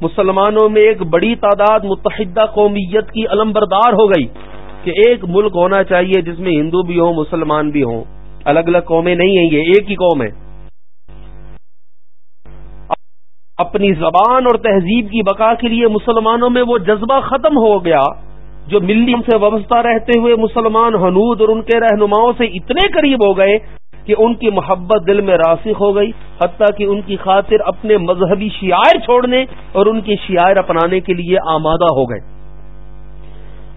مسلمانوں میں ایک بڑی تعداد متحدہ قومیت کی علمبردار ہو گئی کہ ایک ملک ہونا چاہیے جس میں ہندو بھی ہوں، مسلمان بھی ہوں۔ الگ الگ قومیں نہیں ہیں، یہ ایک ہی قوم ہے۔ اپنی زبان اور تہذیب کی بقا کے لیے مسلمانوں میں وہ جذبہ ختم ہو گیا جو ملی سے وابستہ رہتے ہوئے مسلمان حنود اور ان کے رہنماؤں سے اتنے قریب ہو گئے کہ ان کی محبت دل میں راسخ ہو گئی، حتیٰ کہ ان کی خاطر اپنے مذہبی شعائر چھوڑنے اور ان کی شعائر اپنانے کے لیے آمادہ ہو گئے۔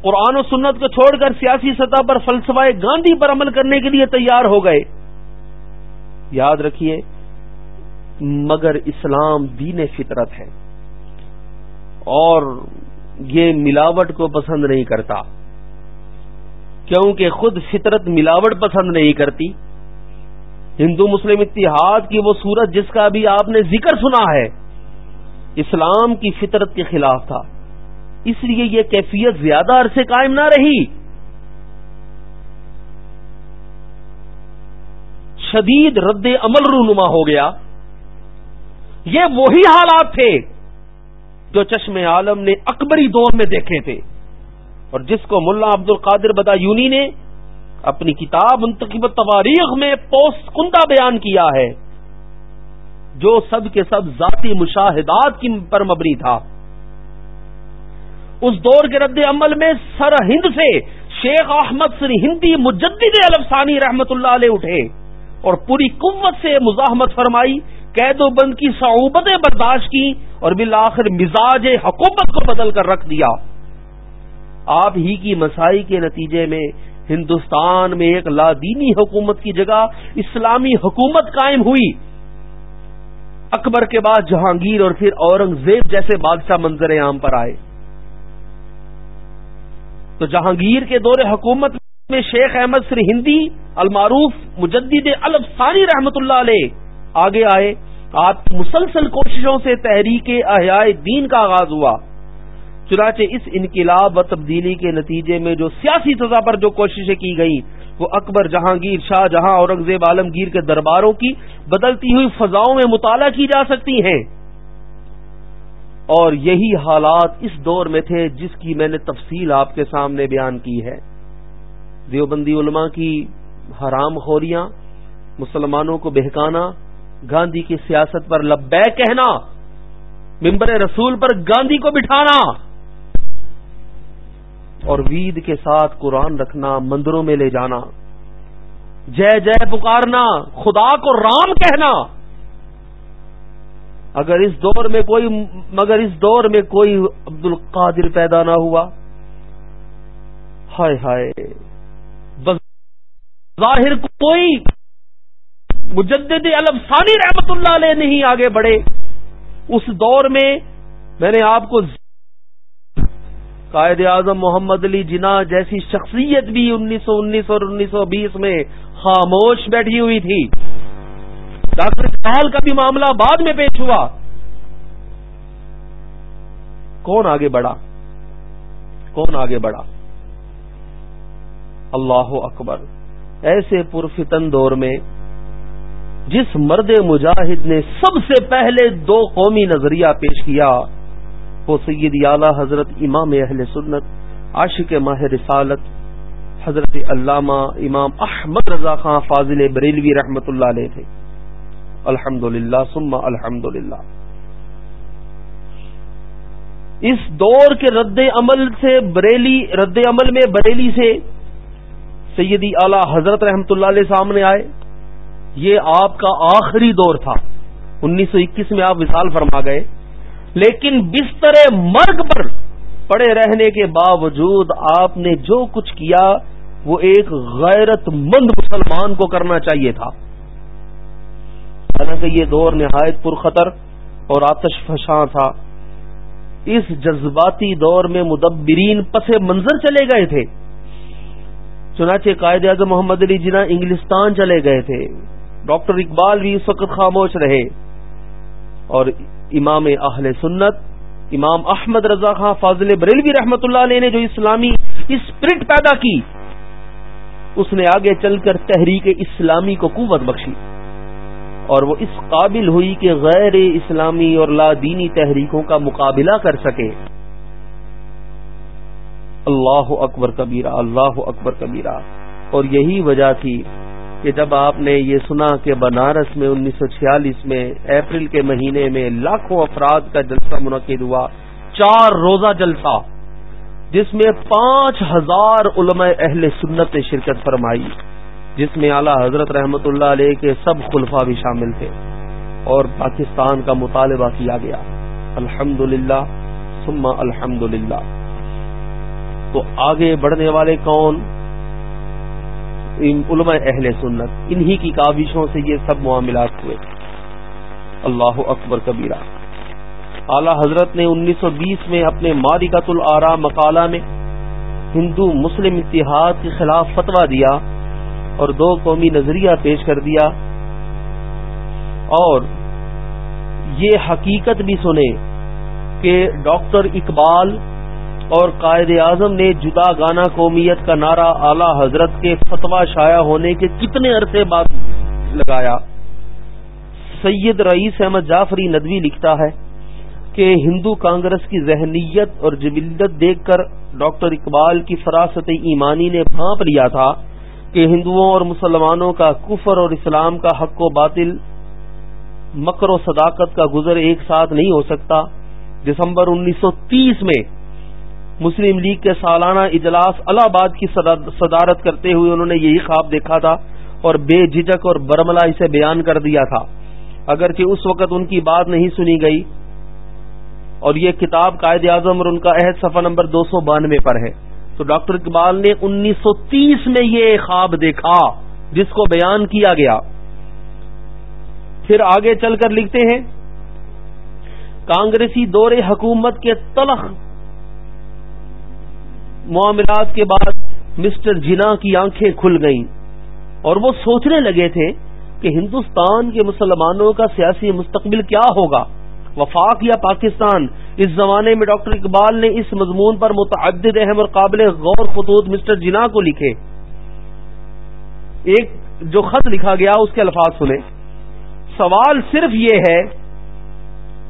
قرآن و سنت کو چھوڑ کر سیاسی سطح پر فلسفہ گاندھی پر عمل کرنے کے لیے تیار ہو گئے۔ یاد رکھیے، مگر اسلام دین فطرت ہے۔ اور یہ ملاوٹ کو پسند نہیں کرتا۔ کیونکہ خود فطرت ملاوٹ پسند نہیں کرتی۔ ہندو مسلم اتحاد کی وہ صورت جس کا بھی آپ نے ذکر سنا ہے، اسلام کی فطرت کے خلاف تھا۔ اس لیے یہ کیفیت زیادہ عرصے قائم نہ رہی۔ شدید رد عمل رونما ہو گیا۔ یہ وہی حالات تھے جو چشم عالم نے اکبری دور میں دیکھے تھے۔ اور جس کو ملا عبد القادر بدا یونی نے اپنی کتاب منتخب تواریخ میں پوسٹ کندہ بیان کیا ہے، جو سب کے سب ذاتی مشاہدات کی پر مبنی تھا۔ اس دور کے رد عمل میں سر ہند سے شیخ احمد سر ہندی مجدد الفسانی رحمت اللہ علیہ اٹھے اور پوری قوت سے مزاحمت فرمائی، قید و بند کی صعوبتیں برداشت کی اور بالآخر مزاج حکومت کو بدل کر رکھ دیا۔ آپ ہی کی مسائی کے نتیجے میں ہندوستان میں ایک لادینی حکومت کی جگہ اسلامی حکومت قائم ہوئی۔ اکبر کے بعد جہانگیر اور پھر اورنگزیب جیسے بادشاہ منظر عام پر آئے۔ تو جہانگیر کے دور حکومت میں شیخ احمد سر ہندی، المعروف، مجدد الفسانی رحمت اللہ علیہ آگے آئے۔ آپ مسلسل کوششوں سے تحریک احیاء دین کا آغاز ہوا۔ چنانچہ اس انقلاب و تبدیلی کے نتیجے میں جو سیاسی سزا پر جو کوششیں کی گئی وہ اکبر جہانگیر، شاہ جہاں اورنگزیب عالمگیر کے درباروں کی بدلتی ہوئی فضاؤں میں مطالعہ کی جا سکتی ہیں۔ اور یہی حالات اس دور میں تھے جس کی میں نے تفصیل آپ کے سامنے بیان کی ہے۔ دیوبندی علماء کی حرام خوریاں، مسلمانوں کو بہکانا، گاندھی کی سیاست پر لبے کہنا، ممبر رسول پر گاندھی کو بٹھانا۔ اور وید کے ساتھ قرآن رکھنا، مندروں میں لے جانا۔ جے جے پکارنا، خدا کو رام کہنا۔ اگر اس دور میں کوئی، مگر اس دور میں کوئی عبد القادر پیدا نہ ہوا۔ ہائے ہائے۔ ظاہر کوئی مجدد ثانی رحمت اللہ علیہ نہیں آگے بڑھے۔ اس دور میں میں نے آپ کو قائد اعظم محمد علی جناح جیسی شخصیت بھی انیس سو انیس اور انیس سو بیس میں خاموش بیٹھی ہوئی تھی۔ ڈاکٹر چال کا بھی معاملہ بعد میں پیش ہوا۔ کون آگے بڑھا؟ کون آگے بڑھا؟ اللہ اکبر۔ ایسے پرفتن دور میں جس مرد مجاہد نے سب سے پہلے دو قومی نظریہ پیش کیا وہ سید اعلی حضرت امام اہل سنت، عاشق ماہ رسالت، حضرت علامہ امام احمد رضا خان فاضل بریلوی رحمت اللہ علیہ تھے۔ الحمد للہ سما الحمد للہ اس دور کے رد عمل سے بریلی، رد عمل میں بریلی سے سیدی اعلی حضرت رحمت اللہ علیہ سامنے آئے۔ یہ آپ کا آخری دور تھا۔ انیس سو اکیس میں آپ وصال فرما گئے۔ لیکن بستر مرگ پر پڑے رہنے کے باوجود آپ نے جو کچھ کیا، وہ ایک غیرت مند مسلمان کو کرنا چاہیے تھا۔ حالانکہ یہ دور نہایت پرخطر اور آتش فشاں تھا۔ اس جذباتی دور میں مدبرین پس منظر چلے گئے تھے۔ چنانچہ قائد اعظم محمد علی جناح انگلستان چلے گئے تھے۔ ڈاکٹر اقبال بھی اس وقت خاموش رہے اور امام اہل سنت، امام احمد رضا خان فاضل بریلوی رحمت اللہ علیہ نے جو اسلامی اسپرٹ پیدا کی، اس نے آگے چل کر تحریک اسلامی کو قوت بخشی اور وہ اس قابل ہوئی کہ غیر اسلامی اور لا دینی تحریکوں کا مقابلہ کر سکے۔ اللہ اکبر کبیرہ، اللہ اکبر کبیرہ۔ اور یہی وجہ تھی کہ جب آپ نے یہ سنا کہ بنارس میں انیس سو چھیالیس میں اپریل کے مہینے میں لاکھوں افراد کا جلسہ منعقد ہوا، چار روزہ جلسہ، جس میں پانچ ہزار علماء اہل سنت نے شرکت فرمائی، جس میں اعلی حضرت رحمت اللہ علیہ کے سب خلفا بھی شامل تھے اور پاکستان کا مطالبہ کیا گیا۔ الحمد للہ سما الحمد للہ تو آگے بڑھنے والے کون؟ علماء اہل سنت، انہی کی کاوشوں سے یہ سب معاملات ہوئے۔ اللہ اکبر کبیرہ۔ اعلی حضرت نے انیس سو بیس میں اپنے مارکت العرا مقالہ میں ہندو مسلم اتحاد کے خلاف فتوا دیا اور دو قومی نظریہ پیش کر دیا۔ اور یہ حقیقت بھی سنے کہ ڈاکٹر اقبال اور قائد اعظم نے جدا گانا قومیت کا نعرہ اعلی حضرت کے فتوا شائع ہونے کے کتنے عرصے بعد لگایا۔ سید رئیس احمد جعفری ندوی لکھتا ہے کہ ہندو کانگریس کی ذہنیت اور جبلت دیکھ کر ڈاکٹر اقبال کی فراست ایمانی نے بھانپ لیا تھا کہ ہندوؤں اور مسلمانوں کا کفر اور اسلام کا حق و باطل مکر و صداقت کا گزر ایک ساتھ نہیں ہو سکتا۔ دسمبر انیس سو تیس میں مسلم لیگ کے سالانہ اجلاس الہ آباد کی صدارت کرتے ہوئے انہوں نے یہی خواب دیکھا تھا اور بے جھجک اور برملا اسے بیان کر دیا تھا۔ اگرچہ اس وقت ان کی بات نہیں سنی گئی اور یہ کتاب قائد اعظم اور ان کا عہد صفحہ نمبر دو سو بانوے پر ہے۔ تو ڈاکٹر اقبال نے انیس سو تیس میں یہ خواب دیکھا جس کو بیان کیا گیا۔ پھر آگے چل کر لکھتے ہیں، کانگریسی دور حکومت کے تلخ معاملات کے بعد مسٹر جنا کی آنکھیں کھل گئیں اور وہ سوچنے لگے تھے کہ ہندوستان کے مسلمانوں کا سیاسی مستقبل کیا ہوگا۔ وفاق یا پاکستان؟ اس زمانے میں ڈاکٹر اقبال نے اس مضمون پر متعدد اہم اور قابل غور خطوط مسٹر جنا کو لکھے۔ ایک جو خط لکھا گیا، اس کے الفاظ سنے سوال صرف یہ ہے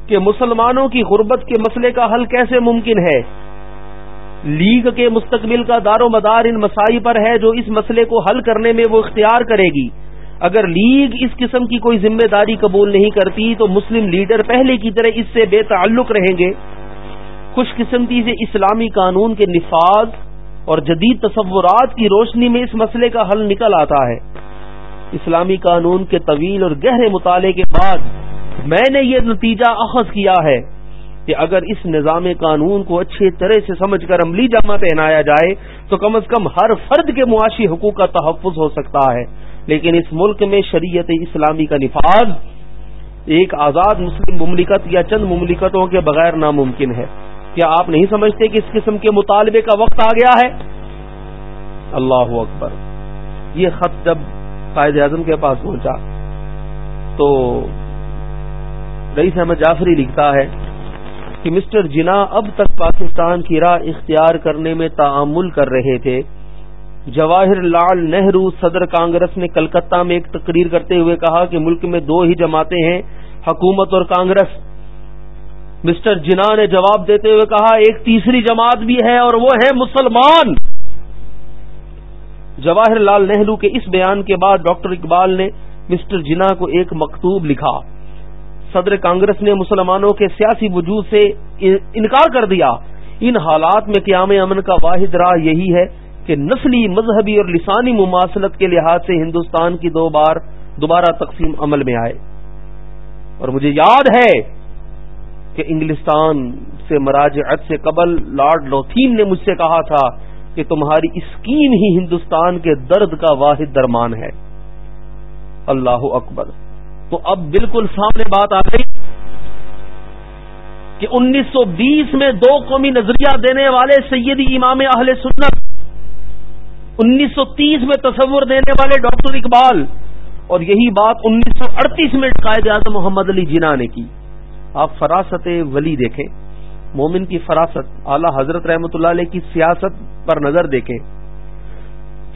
کہ مسلمانوں کی غربت کے مسئلے کا حل کیسے ممکن ہے؟ لیگ کے مستقبل کا دار و مدار ان مسائی پر ہے جو اس مسئلے کو حل کرنے میں وہ اختیار کرے گی۔ اگر لیگ اس قسم کی کوئی ذمہ داری قبول نہیں کرتی تو مسلم لیڈر پہلے کی طرح اس سے بے تعلق رہیں گے۔ خوش قسمتی سے اسلامی قانون کے نفاذ اور جدید تصورات کی روشنی میں اس مسئلے کا حل نکل آتا ہے۔ اسلامی قانون کے طویل اور گہرے مطالعے کے بعد میں نے یہ نتیجہ اخذ کیا ہے۔ کہ اگر اس نظام قانون کو اچھی طرح سے سمجھ کر عملی جامع پہنایا جائے، تو کم از کم ہر فرد کے معاشی حقوق کا تحفظ ہو سکتا ہے۔ لیکن اس ملک میں شریعت اسلامی کا نفاذ ایک آزاد مسلم مملکت یا چند مملکتوں کے بغیر ناممکن ہے۔ کیا آپ نہیں سمجھتے کہ اس قسم کے مطالبے کا وقت آ گیا ہے؟ اللہ اکبر۔ یہ خط جب قائد اعظم کے پاس پہنچا، تو رئیس احمد جعفری لکھتا ہے کہ مسٹر جنا اب تک پاکستان کی راہ اختیار کرنے میں تعامل کر رہے تھے۔ جواہر لال نہرو صدر کانگریس نے کلکتہ میں ایک تقریر کرتے ہوئے کہا کہ ملک میں دو ہی جماعتیں ہیں، حکومت اور کانگریس۔ مسٹر جنا نے جواب دیتے ہوئے کہا، ایک تیسری جماعت بھی ہے اور وہ ہے مسلمان۔ جواہر لال نہرو کے اس بیان کے بعد ڈاکٹر اقبال نے مسٹر جنا کو ایک مکتوب لکھا۔ صدر کانگریس نے مسلمانوں کے سیاسی وجود سے انکار کر دیا۔ ان حالات میں قیام امن کا واحد راہ یہی ہے کہ نسلی مذہبی اور لسانی مماثلت کے لحاظ سے ہندوستان کی دو بار دوبارہ تقسیم عمل میں آئے۔ اور مجھے یاد ہے کہ انگلستان سے مراجعت سے قبل لارڈ لوتھین نے مجھ سے کہا تھا کہ تمہاری اسکیم ہی ہندوستان کے درد کا واحد درمان ہے۔ اللہ اکبر۔ تو اب بالکل سامنے بات آ گئی کہ انیس سو بیس میں دو قومی نظریہ دینے والے سیدی امام اہل سنت، انیس سو تیس میں تصور دینے والے ڈاکٹر اقبال، اور یہی بات انیس سو اڑتیس میں قائد اعظم محمد علی جناح نے کی۔ آپ فراست ولی دیکھیں، مومن کی فراست، اعلی حضرت رحمۃ اللہ علیہ کی سیاست پر نظر دیکھیں۔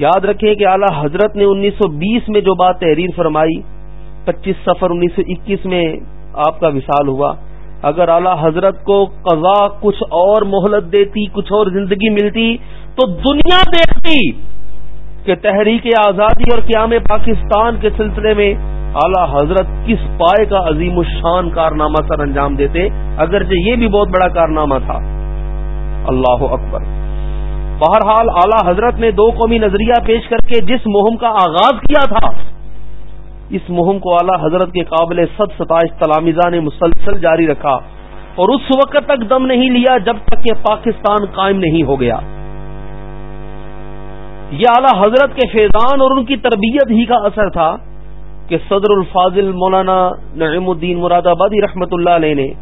یاد رکھیں کہ اعلی حضرت نے انیس سو بیس میں جو بات تحریر فرمائی پچیس سفر انیس سو اکیس میں آپ کا وصال ہوا۔ اگر اعلی حضرت کو قضا کچھ اور مہلت دیتی، کچھ اور زندگی ملتی، تو دنیا دیکھتی کہ تحریک آزادی اور قیام پاکستان کے سلسلے میں اعلی حضرت کس پائے کا عظیم الشان کارنامہ سر انجام دیتے۔ اگرچہ یہ بھی بہت بڑا کارنامہ تھا۔ اللہ اکبر۔ بہرحال اعلی حضرت نے دو قومی نظریہ پیش کر کے جس مہم کا آغاز کیا تھا اس مہم کو اعلی حضرت کے قابل سد ستائش تلامیزہ نے مسلسل جاری رکھا اور اس وقت تک دم نہیں لیا جب تک کہ پاکستان قائم نہیں ہو گیا۔ یہ اعلی حضرت کے فیضان اور ان کی تربیت ہی کا اثر تھا کہ صدر الفاظل مولانا نعیم الدین مراد آبادی رحمت اللہ علیہ نے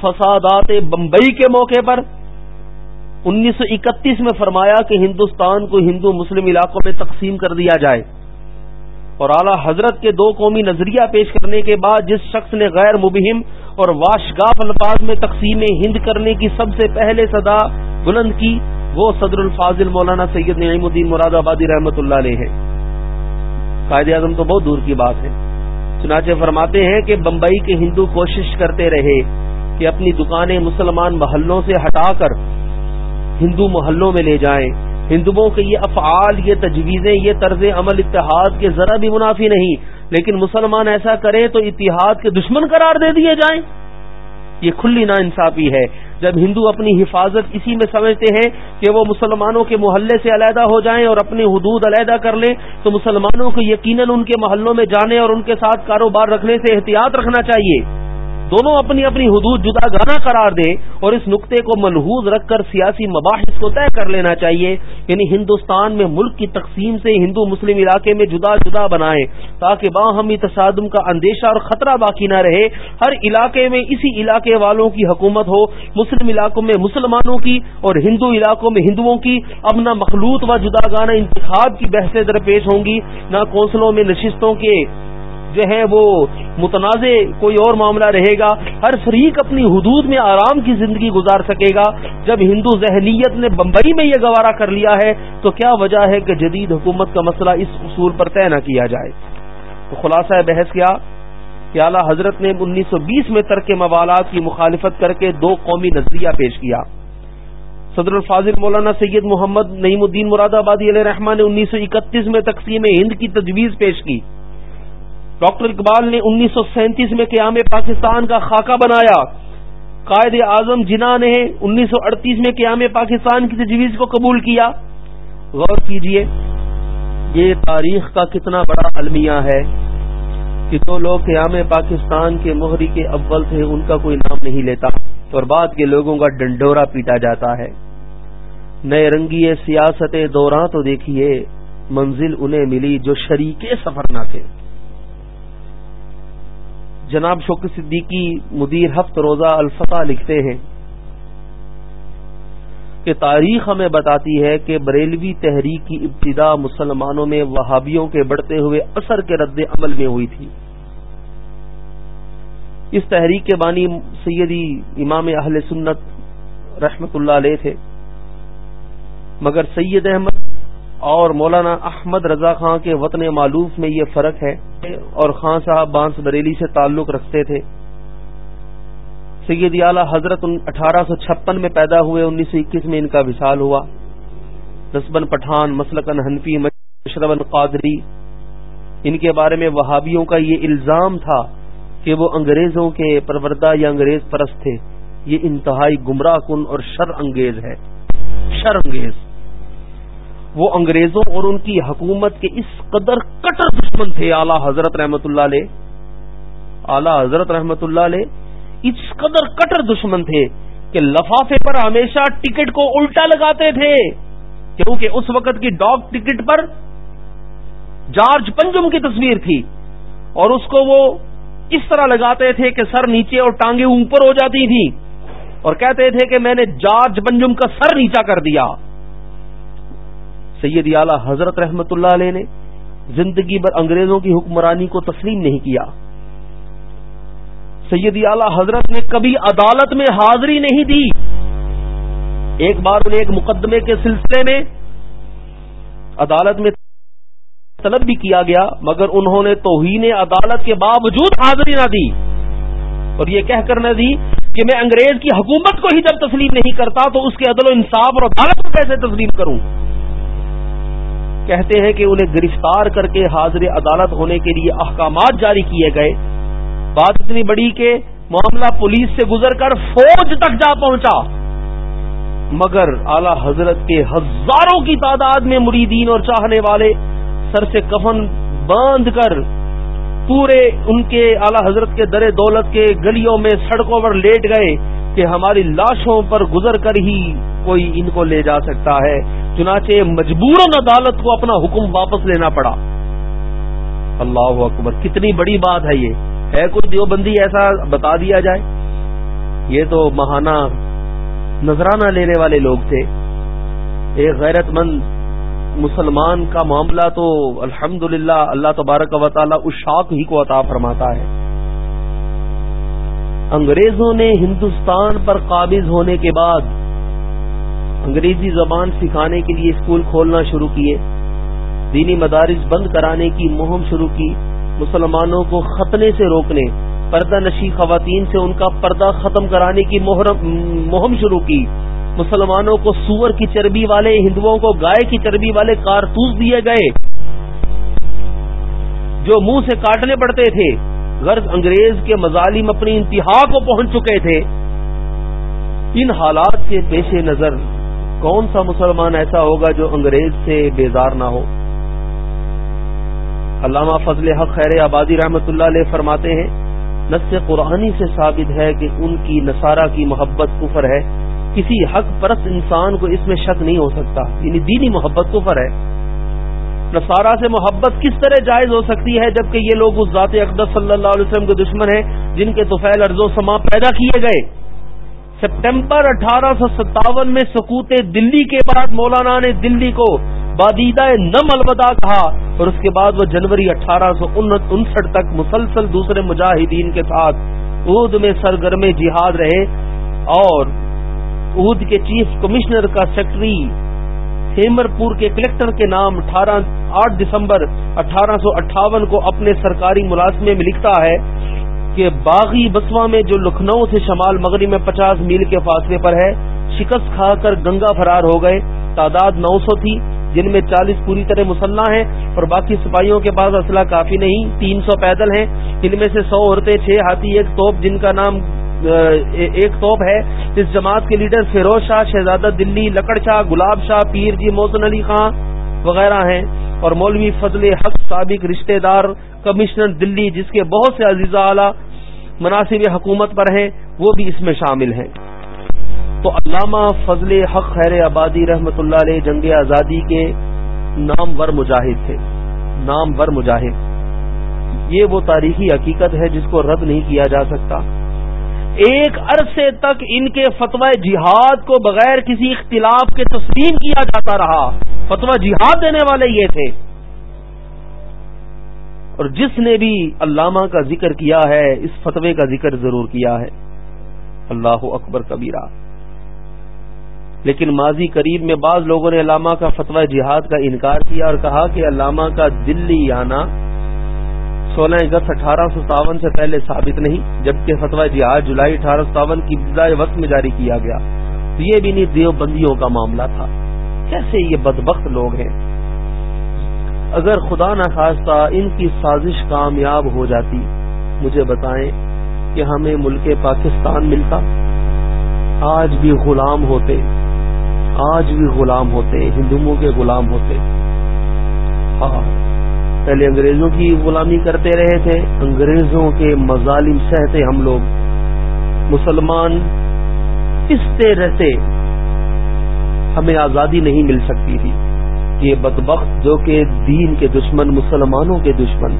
فسادات بمبئی کے موقع پر انیس سو اکتیس میں فرمایا کہ ہندوستان کو ہندو مسلم علاقوں میں تقسیم کر دیا جائے۔ اور اعلی حضرت کے دو قومی نظریہ پیش کرنے کے بعد جس شخص نے غیر مبہم اور واشگاف الفاظ میں تقسیم ہند کرنے کی سب سے پہلے صدا بلند کی، وہ صدر الفاظل مولانا سید نعیم الدین مراد آبادی رحمت اللہ علیہ ہے قائد اعظم تو بہت دور کی بات ہے۔ چنانچہ فرماتے ہیں کہ بمبئی کے ہندو کوشش کرتے رہے کہ اپنی دکانیں مسلمان محلوں سے ہٹا کر ہندو محلوں میں لے جائیں۔ ہندوؤں کے یہ افعال، یہ تجویزیں، یہ طرز عمل اتحاد کے ذرا بھی منافی نہیں، لیکن مسلمان ایسا کریں تو اتحاد کے دشمن قرار دے دیے جائیں۔ یہ کھلی نا انصافی ہے۔ جب ہندو اپنی حفاظت اسی میں سمجھتے ہیں کہ وہ مسلمانوں کے محلے سے علیحدہ ہو جائیں اور اپنی حدود علیحدہ کر لیں، تو مسلمانوں کو یقیناً ان کے محلوں میں جانے اور ان کے ساتھ کاروبار رکھنے سے احتیاط رکھنا چاہیے۔ دونوں اپنی اپنی حدود جدا گانا قرار دیں اور اس نقطے کو منحوظ رکھ کر سیاسی مباحث کو طے کر لینا چاہیے یعنی ہندوستان میں ملک کی تقسیم سے ہندو مسلم علاقے میں جدا جدا بنائیں، تاکہ باہمی تصادم کا اندیشہ اور خطرہ باقی نہ رہے۔ ہر علاقے میں اسی علاقے والوں کی حکومت ہو، مسلم علاقوں میں مسلمانوں کی اور ہندو علاقوں میں ہندوؤں کی اب نہ مخلوط و جدا گانا انتخاب کی بحثیں درپیش ہوں گی۔ نہ کونسلوں میں نشستوں کے جو ہے وہ متنازع کوئی اور معاملہ رہے گا، ہر فریق اپنی حدود میں آرام کی زندگی گزار سکے گا۔ جب ہندو ذہنیت نے بمبئی میں یہ گوارا کر لیا ہے، تو کیا وجہ ہے کہ جدید حکومت کا مسئلہ اس اصول پر طے نہ کیا جائے؟ تو خلاصہ بحث کیا، کہ اعلیٰ حضرت نے انیس سو بیس میں ترک موالات کی مخالفت کر کے دو قومی نظریہ پیش کیا۔ صدر الفاظر مولانا سید محمد نعیم الدین مراد آبادی علیہ رحمان نے انیس سو اکتیس میں تقسیم ہند کی تجویز پیش کی۔ ڈاکٹر اقبال نے انیس سو سینتیس میں قیام پاکستان کا خاکہ بنایا۔ قائد اعظم جناح نے انیس سو اڑتیس میں قیام پاکستان کی تجویز کو قبول کیا۔ غور کیجیے، یہ تاریخ کا کتنا بڑا المیہ ہے کہ جو لوگ قیام پاکستان کے مہری کے اول تھے، ان کا کوئی نام نہیں لیتا۔ اور بعد کے لوگوں کا ڈنڈورا پیٹا جاتا ہے۔ نئے رنگی سیاست دوران تو دیکھیے، منزل انہیں ملی جو شریک سفر نہ تھے۔ جناب شوق صدیقی مدیر ہفت روزہ الفتح لکھتے ہیں کہ تاریخ ہمیں بتاتی ہے کہ بریلوی تحریک کی ابتدا مسلمانوں میں وہابیوں کے بڑھتے ہوئے اثر کے رد عمل میں ہوئی تھی۔ اس تحریک کے بانی سیدی امام اہل سنت رحمت اللہ علیہ تھے۔ مگر سید احمد اور مولانا احمد رضا خان کے وطن معلوف میں یہ فرق ہے اور خان صاحب بانس بریلی سے تعلق رکھتے تھے۔ سید اعلی حضرت اٹھارہ سو چھپن میں پیدا ہوئے، انیس سو اکیس میں ان کا وصال ہوا۔ نسبن پٹھان، مسلکن حنفی، مشربن قادری، ان کے بارے میں وہابیوں کا یہ الزام تھا کہ وہ انگریزوں کے پروردہ یا انگریز پرست تھے۔ یہ انتہائی گمراہ کن اور شر انگیز ہے۔ شر انگیز۔ وہ انگریزوں اور ان کی حکومت کے اس قدر کٹر دشمن تھے، اعلی حضرت رحمت اللہ علیہ۔ اعلی حضرت رحمت اللہ علیہ اس قدر کٹر دشمن تھے کہ لفافے پر ہمیشہ ٹکٹ کو الٹا لگاتے تھے۔ کیونکہ اس وقت کی ڈاک ٹکٹ پر جارج پنجم کی تصویر تھی اور اس کو وہ اس طرح لگاتے تھے کہ سر نیچے اور ٹانگیں اوپر ہو جاتی تھیں۔ اور کہتے تھے کہ میں نے جارج پنجم کا سر نیچا کر دیا۔ سید اعلی حضرت رحمت اللہ علیہ نے زندگی بھر انگریزوں کی حکمرانی کو تسلیم نہیں کیا۔ سید اعلی حضرت نے کبھی عدالت میں حاضری نہیں دی۔ ایک بار انہیں ایک مقدمے کے سلسلے میں عدالت میں طلب بھی کیا گیا، مگر انہوں نے توہین عدالت کے باوجود حاضری نہ دی۔ اور یہ کہہ کر نہ دی کہ میں انگریز کی حکومت کو ہی جب تسلیم نہیں کرتا تو اس کے عدل و انصاف اور عدالت کو کیسے تسلیم کروں؟ کہتے ہیں کہ انہیں گرفتار کر کے حاضر عدالت ہونے کے لیے احکامات جاری کیے گئے۔ بات اتنی بڑی کہ معاملہ پولیس سے گزر کر فوج تک جا پہنچا۔ مگر اعلی حضرت کے ہزاروں کی تعداد میں مریدین اور چاہنے والے سر سے کفن باندھ کر پورے ان کے اعلی حضرت کے در دولت کے گلیوں میں سڑکوں پر لیٹ گئے کہ ہماری لاشوں پر گزر کر ہی کوئی ان کو لے جا سکتا ہے۔ چنانچہ مجبور عدالت کو اپنا حکم واپس لینا پڑا۔ اللہ اکبر، کتنی بڑی بات ہے یہ۔ ہے کوئی دیوبندی ایسا بتا دیا جائے؟ یہ تو ماہانہ نذرانہ لینے والے لوگ تھے۔ ایک غیرت مند مسلمان کا معاملہ تو الحمد اللہ تبارک و تعالی اس شاک ہی کو عطا فرماتا ہے۔ انگریزوں نے ہندوستان پر قابض ہونے کے بعد انگریزی زبان سکھانے کے لیے اسکول کھولنا شروع کیے، دینی مدارس بند کرانے کی مہم شروع کی، مسلمانوں کو ختنے سے روکنے، پردہ نشی خواتین سے ان کا پردہ ختم کرانے کی مہم شروع کی۔ مسلمانوں کو سور کی چربی والے، ہندوؤں کو گائے کی چربی والے کارتوس دیے گئے۔ جو منہ سے کاٹنے پڑتے تھے، غرض انگریز کے مظالم اپنی انتہا کو پہنچ چکے تھے۔ ان حالات کے پیش نظر کون سا مسلمان ایسا ہوگا جو انگریز سے بیزار نہ ہو؟ علامہ فضل حق خیر آبادی رحمت اللہ علیہ فرماتے ہیں نس قرآنی سے ثابت ہے کہ ان کی نصارہ کی محبت کفر ہے۔ کسی حق پرست انسان کو اس میں شک نہیں ہو سکتا۔ یعنی دینی محبت کفر ہے۔ نصارہ سے محبت کس طرح جائز ہو سکتی ہے جبکہ یہ لوگ اس ذات اقدس صلی اللہ علیہ وسلم کے دشمن ہیں، جن کے توفیل ارض و سما پیدا کیے گئے۔ سپٹمبر اٹھارہ سو ستاون میں سکوت دلی کے بعد مولانا نے دلی کو بادیدہ نم الوداع کہا اور اس کے بعد وہ جنوری اٹھارہ سو انسٹھ تک مسلسل دوسرے مجاہدین کے ساتھ عہد میں سرگرم جہاد رہے اور عہد کے چیف کمشنر کا سیکٹری ہیمر پور کے کلیکٹر کے نام اٹھارہ آٹھ دسمبر اٹھارہ سو اٹھاون کو اپنے سرکاری ملازمے میں لکھتا ہے۔ کہ باغی بسوا میں جو لکھنؤ سے شمال مغرب میں پچاس میل کے فاصلے پر ہے، شکست کھا کر گنگا فرار ہو گئے۔ تعداد نو سو تھی، جن میں چالیس پوری طرح مسلح ہیں اور باقی سپاہیوں کے پاس اسلحہ کافی نہیں، تین سو پیدل ہیں۔ ان میں سے سو عورتیں، چھ ہاتھی، ایک توپ، جن کا نام ایک توپ ہے۔ اس جماعت کے لیڈر فیروز شاہ، شہزادہ دلی، لکڑ شاہ، گلاب شاہ، پیر جی محسن علی خان وغیرہ ہیں۔ اور مولوی فضل حق، سابق رشتہ دار کمشنر دلی جس کے بہت سے عزیزہ اعلی مناسب حکومت پر ہیں، وہ بھی اس میں شامل ہیں۔ تو علامہ فضل حق خیر آبادی رحمت اللہ علیہ جنگ آزادی کے نام ور مجاہد تھے۔ نام ور مجاہد۔ یہ وہ تاریخی حقیقت ہے جس کو رد نہیں کیا جا سکتا۔ ایک عرصے تک ان کے فتوی جہاد کو بغیر کسی اختلاف کے تسلیم کیا جاتا رہا۔ فتوی جہاد دینے والے یہ تھے۔ اور جس نے بھی علامہ کا ذکر کیا ہے، اس فتوے کا ذکر ضرور کیا ہے۔ اللہ اکبر کبیرہ۔ لیکن ماضی قریب میں بعض لوگوں نے علامہ کا فتوی جہاد کا انکار کیا اور کہا کہ علامہ کا دلی آنا سولہ اگست اٹھارہ سو ستاون سے پہلے ثابت نہیں، جبکہ فتویٰ جہاد جولائی اٹھارہ سو ستاون کی ابتدائی وقت میں جاری کیا گیا۔ تو یہ بھی نہیں دیو بندیوں کا معاملہ تھا۔ کیسے یہ بدبخت لوگ ہیں؟ اگر خدا نخواستہ ان کی سازش کامیاب ہو جاتی، مجھے بتائیں کہ ہمیں ملک پاکستان ملتا۔ آج بھی غلام ہوتے، آج بھی غلام ہوتے، ہندوؤں کے غلام ہوتے۔ ہاں پہلے انگریزوں کی غلامی کرتے رہے تھے، انگریزوں کے مظالم سہتے ہم لوگ۔ مسلمان پستے رہتے ہمیں آزادی نہیں مل سکتی تھی۔ یہ بدبخت جو کہ دین کے دشمن، مسلمانوں کے دشمن۔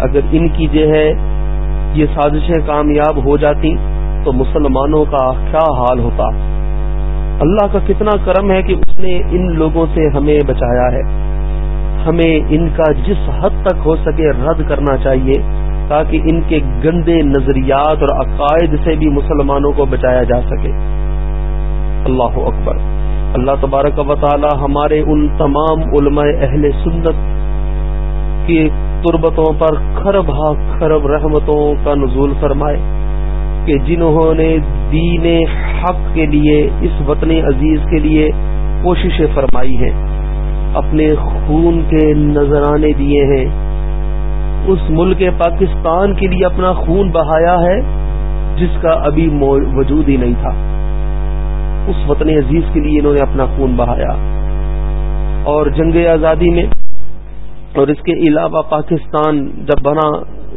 اگر ان کی جو ہے یہ سازشیں کامیاب ہو جاتی تو مسلمانوں کا کیا حال ہوتا؟ اللہ کا کتنا کرم ہے کہ اس نے ان لوگوں سے ہمیں بچایا ہے۔ ہمیں ان کا جس حد تک ہو سکے رد کرنا چاہیے تاکہ ان کے گندے نظریات اور عقائد سے بھی مسلمانوں کو بچایا جا سکے۔ اللہ اکبر۔ اللہ تبارک و تعالی ہمارے ان تمام علماء اہل سنت کی تربتوں پر خرب ہا خرب رحمتوں کا نزول فرمائے کہ جنہوں نے دین حق کے لیے، اس وطن عزیز کے لیے کوششیں فرمائی ہیں، اپنے خون کے نذرانے دیے ہیں۔ اس ملک پاکستان کے لیے اپنا خون بہایا ہے، جس کا ابھی وجود ہی نہیں تھا۔ اس وطن عزیز کے لیے انہوں نے اپنا خون بہایا۔ اور جنگ آزادی میں اور اس کے علاوہ پاکستان جب بنا،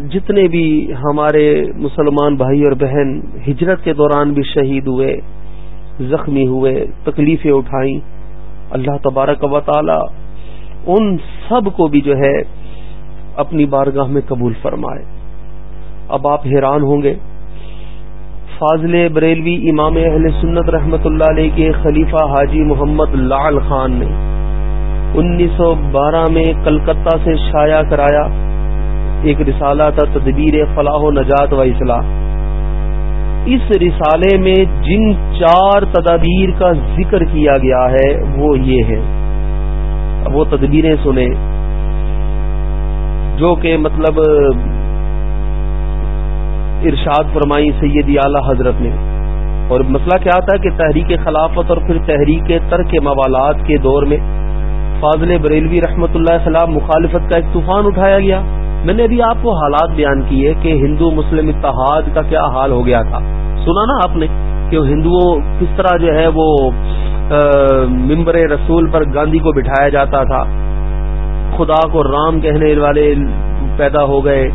جتنے بھی ہمارے مسلمان بھائی اور بہن ہجرت کے دوران بھی شہید ہوئے، زخمی ہوئے، تکلیفیں اٹھائیں، اللہ تبارک و تعالی ان سب کو بھی جو ہے اپنی بارگاہ میں قبول فرمائے۔ اب آپ حیران ہوں گے فاضل بریلوی امام اہل سنت رحمت اللہ علیہ کے خلیفہ حاجی محمد لال خان نے انیس سو بارہ میں کلکتہ سے شائع کرایا ایک رسالہ تھا تدبیر فلاح و نجات و اصلاح۔ اس رسالے میں جن چار تدابیر کا ذکر کیا گیا ہے، وہ یہ ہے وہ تدبیریں سنیں۔ جو کہ مطلب ارشاد فرمائی سید اعلی حضرت نے۔ اور مسئلہ کیا تھا کہ تحریک خلافت اور پھر تحریک ترک موالات کے دور میں فاضل بریلوی رحمت اللہ سلام مخالفت کا ایک طوفان اٹھایا گیا۔ میں نے ابھی آپ کو حالات بیان کیے کہ ہندو مسلم اتحاد کا کیا حال ہو گیا تھا۔ سنا نا آپ نے کہ ہندوؤں کس طرح جو ہے وہ ممبر رسول پر گاندھی کو بٹھایا جاتا تھا۔ خدا کو رام کہنے والے پیدا ہو گئے۔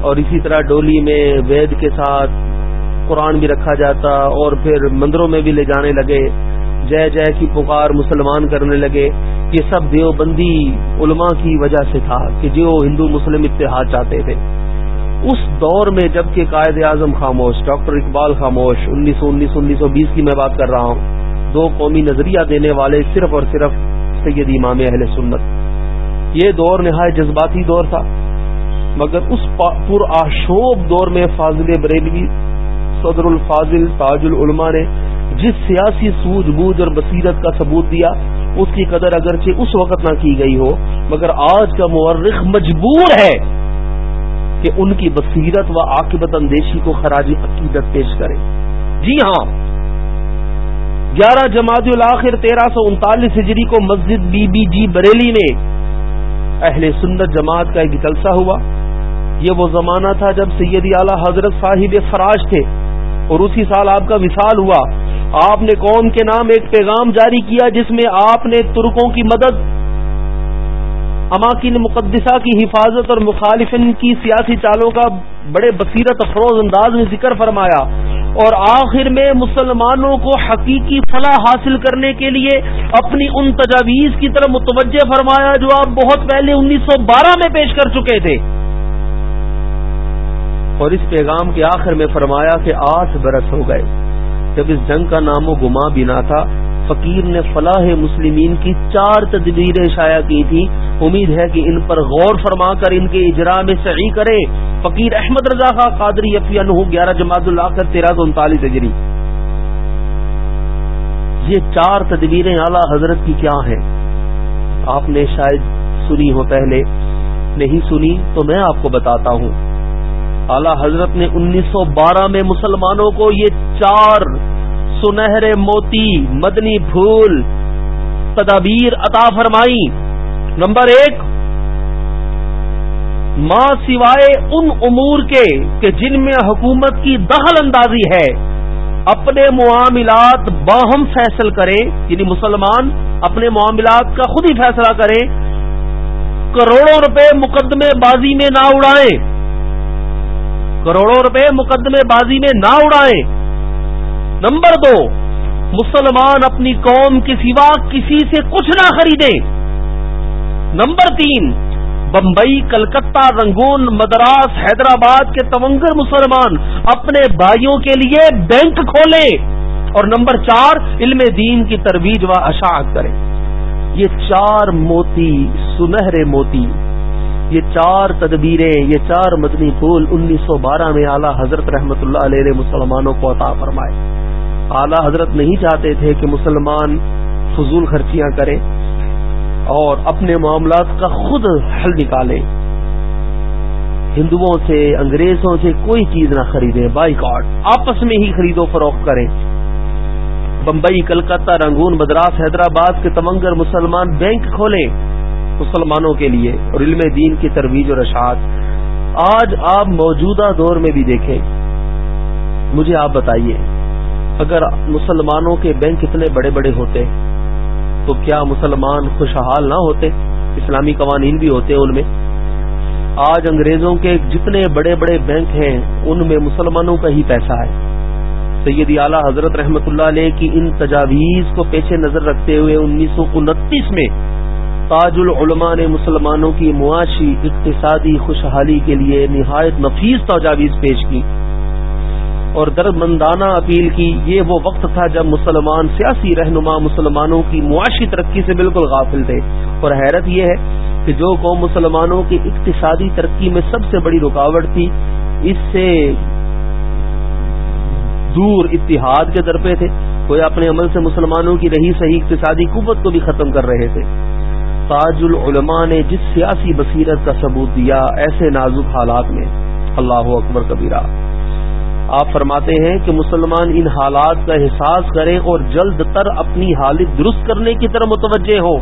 اور اسی طرح ڈولی میں وید کے ساتھ قرآن بھی رکھا جاتا اور پھر مندروں میں بھی لے جانے لگے۔ جے جے کی پکار مسلمان کرنے لگے۔ یہ سب دیوبندی علماء کی وجہ سے تھا کہ جو ہندو مسلم اتحاد چاہتے تھے۔ اس دور میں جبکہ قائد اعظم خاموش، ڈاکٹر اقبال خاموش انیس سو انیس انیس سو بیس کی میں بات کر رہا ہوں۔ دو قومی نظریہ دینے والے صرف اور صرف سید امام اہل سنت۔ یہ دور نہایت جذباتی دور تھا۔ مگر اس پر آشوب دور میں فاضل بریلوی، صدر الفاضل تاج العلماء نے جس سیاسی سوجھ بوجھ اور بصیرت کا ثبوت دیا، اس کی قدر اگرچہ اس وقت نہ کی گئی ہو، مگر آج کا مورخ مجبور ہے کہ ان کی بصیرت و عاقبت اندیشی کو خراج عقیدت پیش کرے۔ جی ہاں گیارہ جماعت الاخر تیرہ سو انتالیس ہجری کو مسجد بی بی جی بریلی میں اہل سنت جماعت کا ایک جلسہ ہوا۔ یہ وہ زمانہ تھا جب سیدی اعلی حضرت صاحب فراج تھے اور اسی سال آپ کا وصال ہوا۔ آپ نے قوم کے نام ایک پیغام جاری کیا جس میں آپ نے ترکوں کی مدد، اماکن مقدسہ کی حفاظت اور مخالفن کی سیاسی چالوں کا بڑے بصیرت افروز انداز میں ذکر فرمایا۔ اور آخر میں مسلمانوں کو حقیقی فلاح حاصل کرنے کے لیے اپنی ان تجاویز کی طرف متوجہ فرمایا جو آپ بہت پہلے انیس سو بارہ میں پیش کر چکے تھے۔ اور اس پیغام کے آخر میں فرمایا کہ آٹھ برس ہو گئے۔ جب اس جنگ کا نام و گما بھی نہ تھا، فقیر نے فلاح مسلمین کی چار تدبیریں شائع کی تھی امید ہے کہ ان پر غور فرما کر ان کے اجرا میں صحیح کرے۔ فقیر احمد رضا خان قادری انہ گیارہ جماعت اللہ کر تیرہ سو انتالیس اجری یہ چار تدبیریں اعلی حضرت کی کیا ہیں؟ آپ نے شاید سنی ہو پہلے۔ نہیں سنی تو میں آپ کو بتاتا ہوں۔ اعلی حضرت نے انیس سو بارہ میں مسلمانوں کو یہ چار سنہرے موتی مدنی پھول تدابیر عطا فرمائی۔ نمبر ایک ماں سوائے ان امور کے کہ جن میں حکومت کی دخل اندازی ہے، اپنے معاملات باہم فیصل کرے یعنی مسلمان اپنے معاملات کا خود ہی فیصلہ کرے کروڑوں روپے مقدمے بازی میں نہ اڑائیں۔ کروڑوں روپے مقدمے بازی میں نہ اڑائیں نمبر دو، مسلمان اپنی قوم کے سوا کسی سے کچھ نہ خریدیں نمبر تین، بمبئی، کلکتہ، رنگون، مدراس، حیدرآباد کے تونگر مسلمان اپنے بھائیوں کے لیے بینک کھولیں اور نمبر چار، علم دین کی ترویج و اشاعت کریں یہ چار موتی، سنہرے موتی۔ یہ چار تدبیریں، یہ چار مدنی پھول انیس سو بارہ میں اعلیٰ حضرت رحمت اللہ علیہ مسلمانوں کو عطا فرمائے۔ اعلیٰ حضرت نہیں چاہتے تھے کہ مسلمان فضول خرچیاں کریں اور اپنے معاملات کا خود حل نکالیں۔ ہندوؤں سے، انگریزوں سے کوئی چیز نہ خریدیں۔ بائی کاٹ آپس میں ہی خرید و فروخت کریں۔ بمبئی، کلکتہ، رنگون، مدراس، حیدرآباد کے تمنگر مسلمان بینک کھولیں۔ مسلمانوں کے لیے اور علم دین کی ترویج اور اشاعت آج آپ موجودہ دور میں بھی دیکھیں۔ مجھے آپ بتائیے، اگر مسلمانوں کے بینک اتنے بڑے بڑے ہوتے، تو کیا مسلمان خوشحال نہ ہوتے؟ اسلامی قوانین بھی ہوتے ان میں۔ آج انگریزوں کے جتنے بڑے بڑے بینک ہیں، ان میں مسلمانوں کا ہی پیسہ ہے۔ سیدی اعلیٰ حضرت رحمت اللہ علیہ کی ان تجاویز کو پیچھے نظر رکھتے ہوئے انیس سو انتیس میں تاج العلماء نے مسلمانوں کی معاشی، اقتصادی خوشحالی کے لیے نہایت نفیس تجاویز پیش کی۔ اور درد مندانہ اپیل کی، یہ وہ وقت تھا جب مسلمان سیاسی رہنما مسلمانوں کی معاشی ترقی سے بالکل غافل تھے۔ اور حیرت یہ ہے کہ جو قوم مسلمانوں کی اقتصادی ترقی میں سب سے بڑی رکاوٹ تھی، اس سے دور اتحاد کے درپے تھے۔ کوئی اپنے عمل سے مسلمانوں کی رہی صحیح اقتصادی قوت کو بھی ختم کر رہے تھے۔ تاج العلماء نے جس سیاسی بصیرت کا ثبوت دیا، ایسے نازک حالات میں اللہ اکبر کبیرہ۔ آپ فرماتے ہیں کہ مسلمان ان حالات کا احساس کرے اور جلد تر اپنی حالت درست کرنے کی طرح متوجہ ہو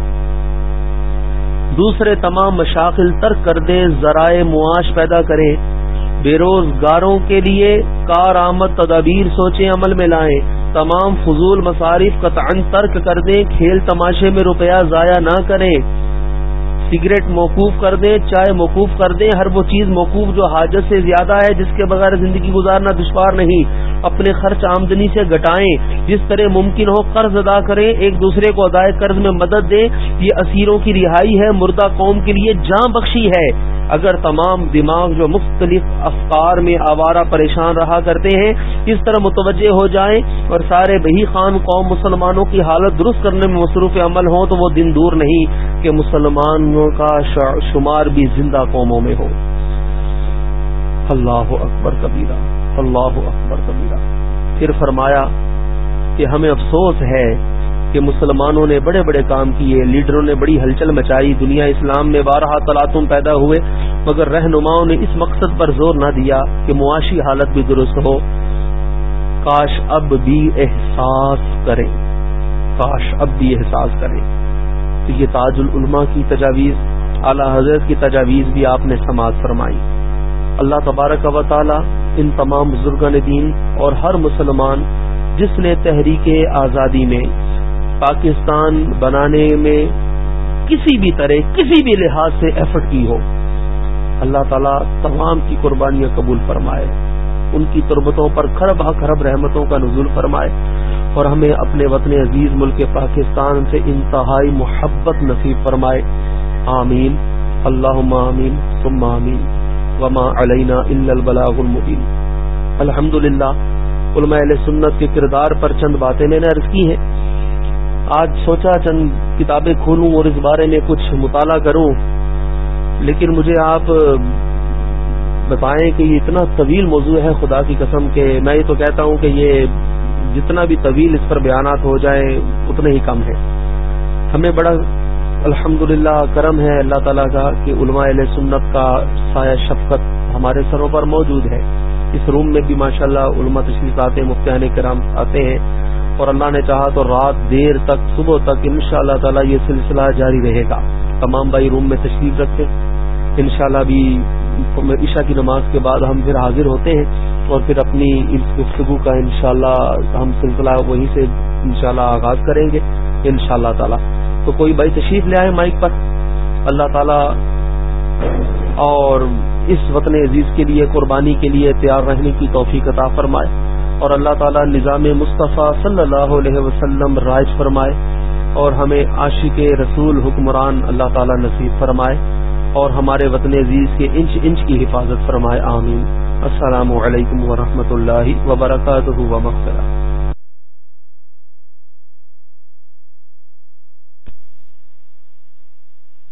دوسرے تمام مشاخل ترک کر دیں، ذرائع معاش پیدا کریں۔ بے روزگاروں کے لیے کارآمد تدابیر سوچیں، عمل میں لائیں۔ تمام فضول مصارف کا ترک کر دیں، کھیل تماشے میں روپیہ ضائع نہ کریں۔ سگریٹ موقوف کر دیں، چائے موقوف کر دیں، ہر وہ چیز موقوف جو حاجت سے زیادہ ہے، جس کے بغیر زندگی گزارنا دشوار نہیں۔ اپنے خرچ آمدنی سے گٹائیں جس طرح ممکن ہو قرض ادا کریں، ایک دوسرے کو ادائے قرض میں مدد دیں۔ یہ اسیروں کی رہائی ہے، مردہ قوم کے لیے جاں بخشی ہے۔ اگر تمام دماغ جو مختلف افکار میں آوارہ پریشان رہا کرتے ہیں، اس طرح متوجہ ہو جائیں اور سارے بہی خان قوم مسلمانوں کی حالت درست کرنے میں مصروف عمل ہوں، تو وہ دن دور نہیں کہ مسلمان مسلمانوں کا شمار بھی زندہ قوموں میں ہو۔ اللہ اکبر کبیرہ، اللہ اکبر کبیرہ۔ پھر فرمایا کہ ہمیں افسوس ہے کہ مسلمانوں نے بڑے بڑے کام کیے، لیڈروں نے بڑی ہلچل مچائی، دنیا اسلام میں بارہ تلاتم پیدا ہوئے، مگر رہنماؤں نے اس مقصد پر زور نہ دیا کہ معاشی حالت بھی درست ہو۔ کاش اب بھی احساس کریں۔ کاش اب بھی احساس کریں۔ تو یہ تاج العلماء کی تجاویز، اعلی حضرت کی تجاویز بھی آپ نے سماعت فرمائی۔ اللہ تبارک و تعالی ان تمام بزرگان دین اور ہر مسلمان جس نے تحریک آزادی میں، پاکستان بنانے میں کسی بھی طرح، کسی بھی لحاظ سے ایفرٹ کی ہو، اللہ تعالیٰ تمام کی قربانیاں قبول فرمائے۔ ان کی تربتوں پر خرب خرب رحمتوں کا نزول فرمائے اور ہمیں اپنے وطن عزیز ملک پاکستان سے انتہائی محبت نصیب فرمائے۔ آمین۔ اللہ آمین۔ ثم آمین۔ وما علینا البلاغ المبین۔ الحمد للہ علماء سنت کے کردار پر چند باتیں میں نے عرض کی ہیں۔ آج سوچا چند کتابیں کھولوں اور اس بارے میں کچھ مطالعہ کروں، لیکن مجھے آپ بتائیں کہ یہ اتنا طویل موضوع ہے خدا کی قسم کہ میں یہ تو کہتا ہوں کہ یہ جتنا بھی طویل اس پر بیانات ہو جائیں اتنے ہی کم ہے ہمیں بڑا الحمد کرم ہے اللہ تعالیٰ کا کہ علماء علیہ سنت کا سایہ شفقت ہمارے سروں پر موجود ہے۔ اس روم میں بھی ماشاءاللہ اللہ تشریف آتے ہیں، مفتیان کرام آتے ہیں اور اللہ نے چاہا تو رات دیر تک، صبح تک ان شاء اللہ تعالیٰ یہ سلسلہ جاری رہے گا۔ تمام بھائی روم میں تشریف رکھے ان شاء اللہ بھی عشاء کی نماز کے بعد ہم پھر حاضر ہوتے ہیں اور پھر اپنی اس گفتگو کا انشاءاللہ ہم سلسلہ وہیں سے انشاءاللہ آغاز کریں گے ان شاء اللہ تعالی۔ تو کوئی بھائی تشریف لے آئے مائک پر۔ اللہ تعالی اور اس وطن عزیز کے لیے، قربانی کے لیے تیار رہنے کی توفیق عطا فرمائے۔ اور اللہ تعالی نظام مصطفیٰ صلی اللہ علیہ وسلم رائج فرمائے۔ اور ہمیں عاشق رسول حکمران اللہ تعالی نصیب فرمائے۔ اور ہمارے وطن عزیز کے انچ انچ کی حفاظت فرمائے، آمین۔ السلام علیکم ورحمۃ اللہ وبرکاتہ و مغفرہ۔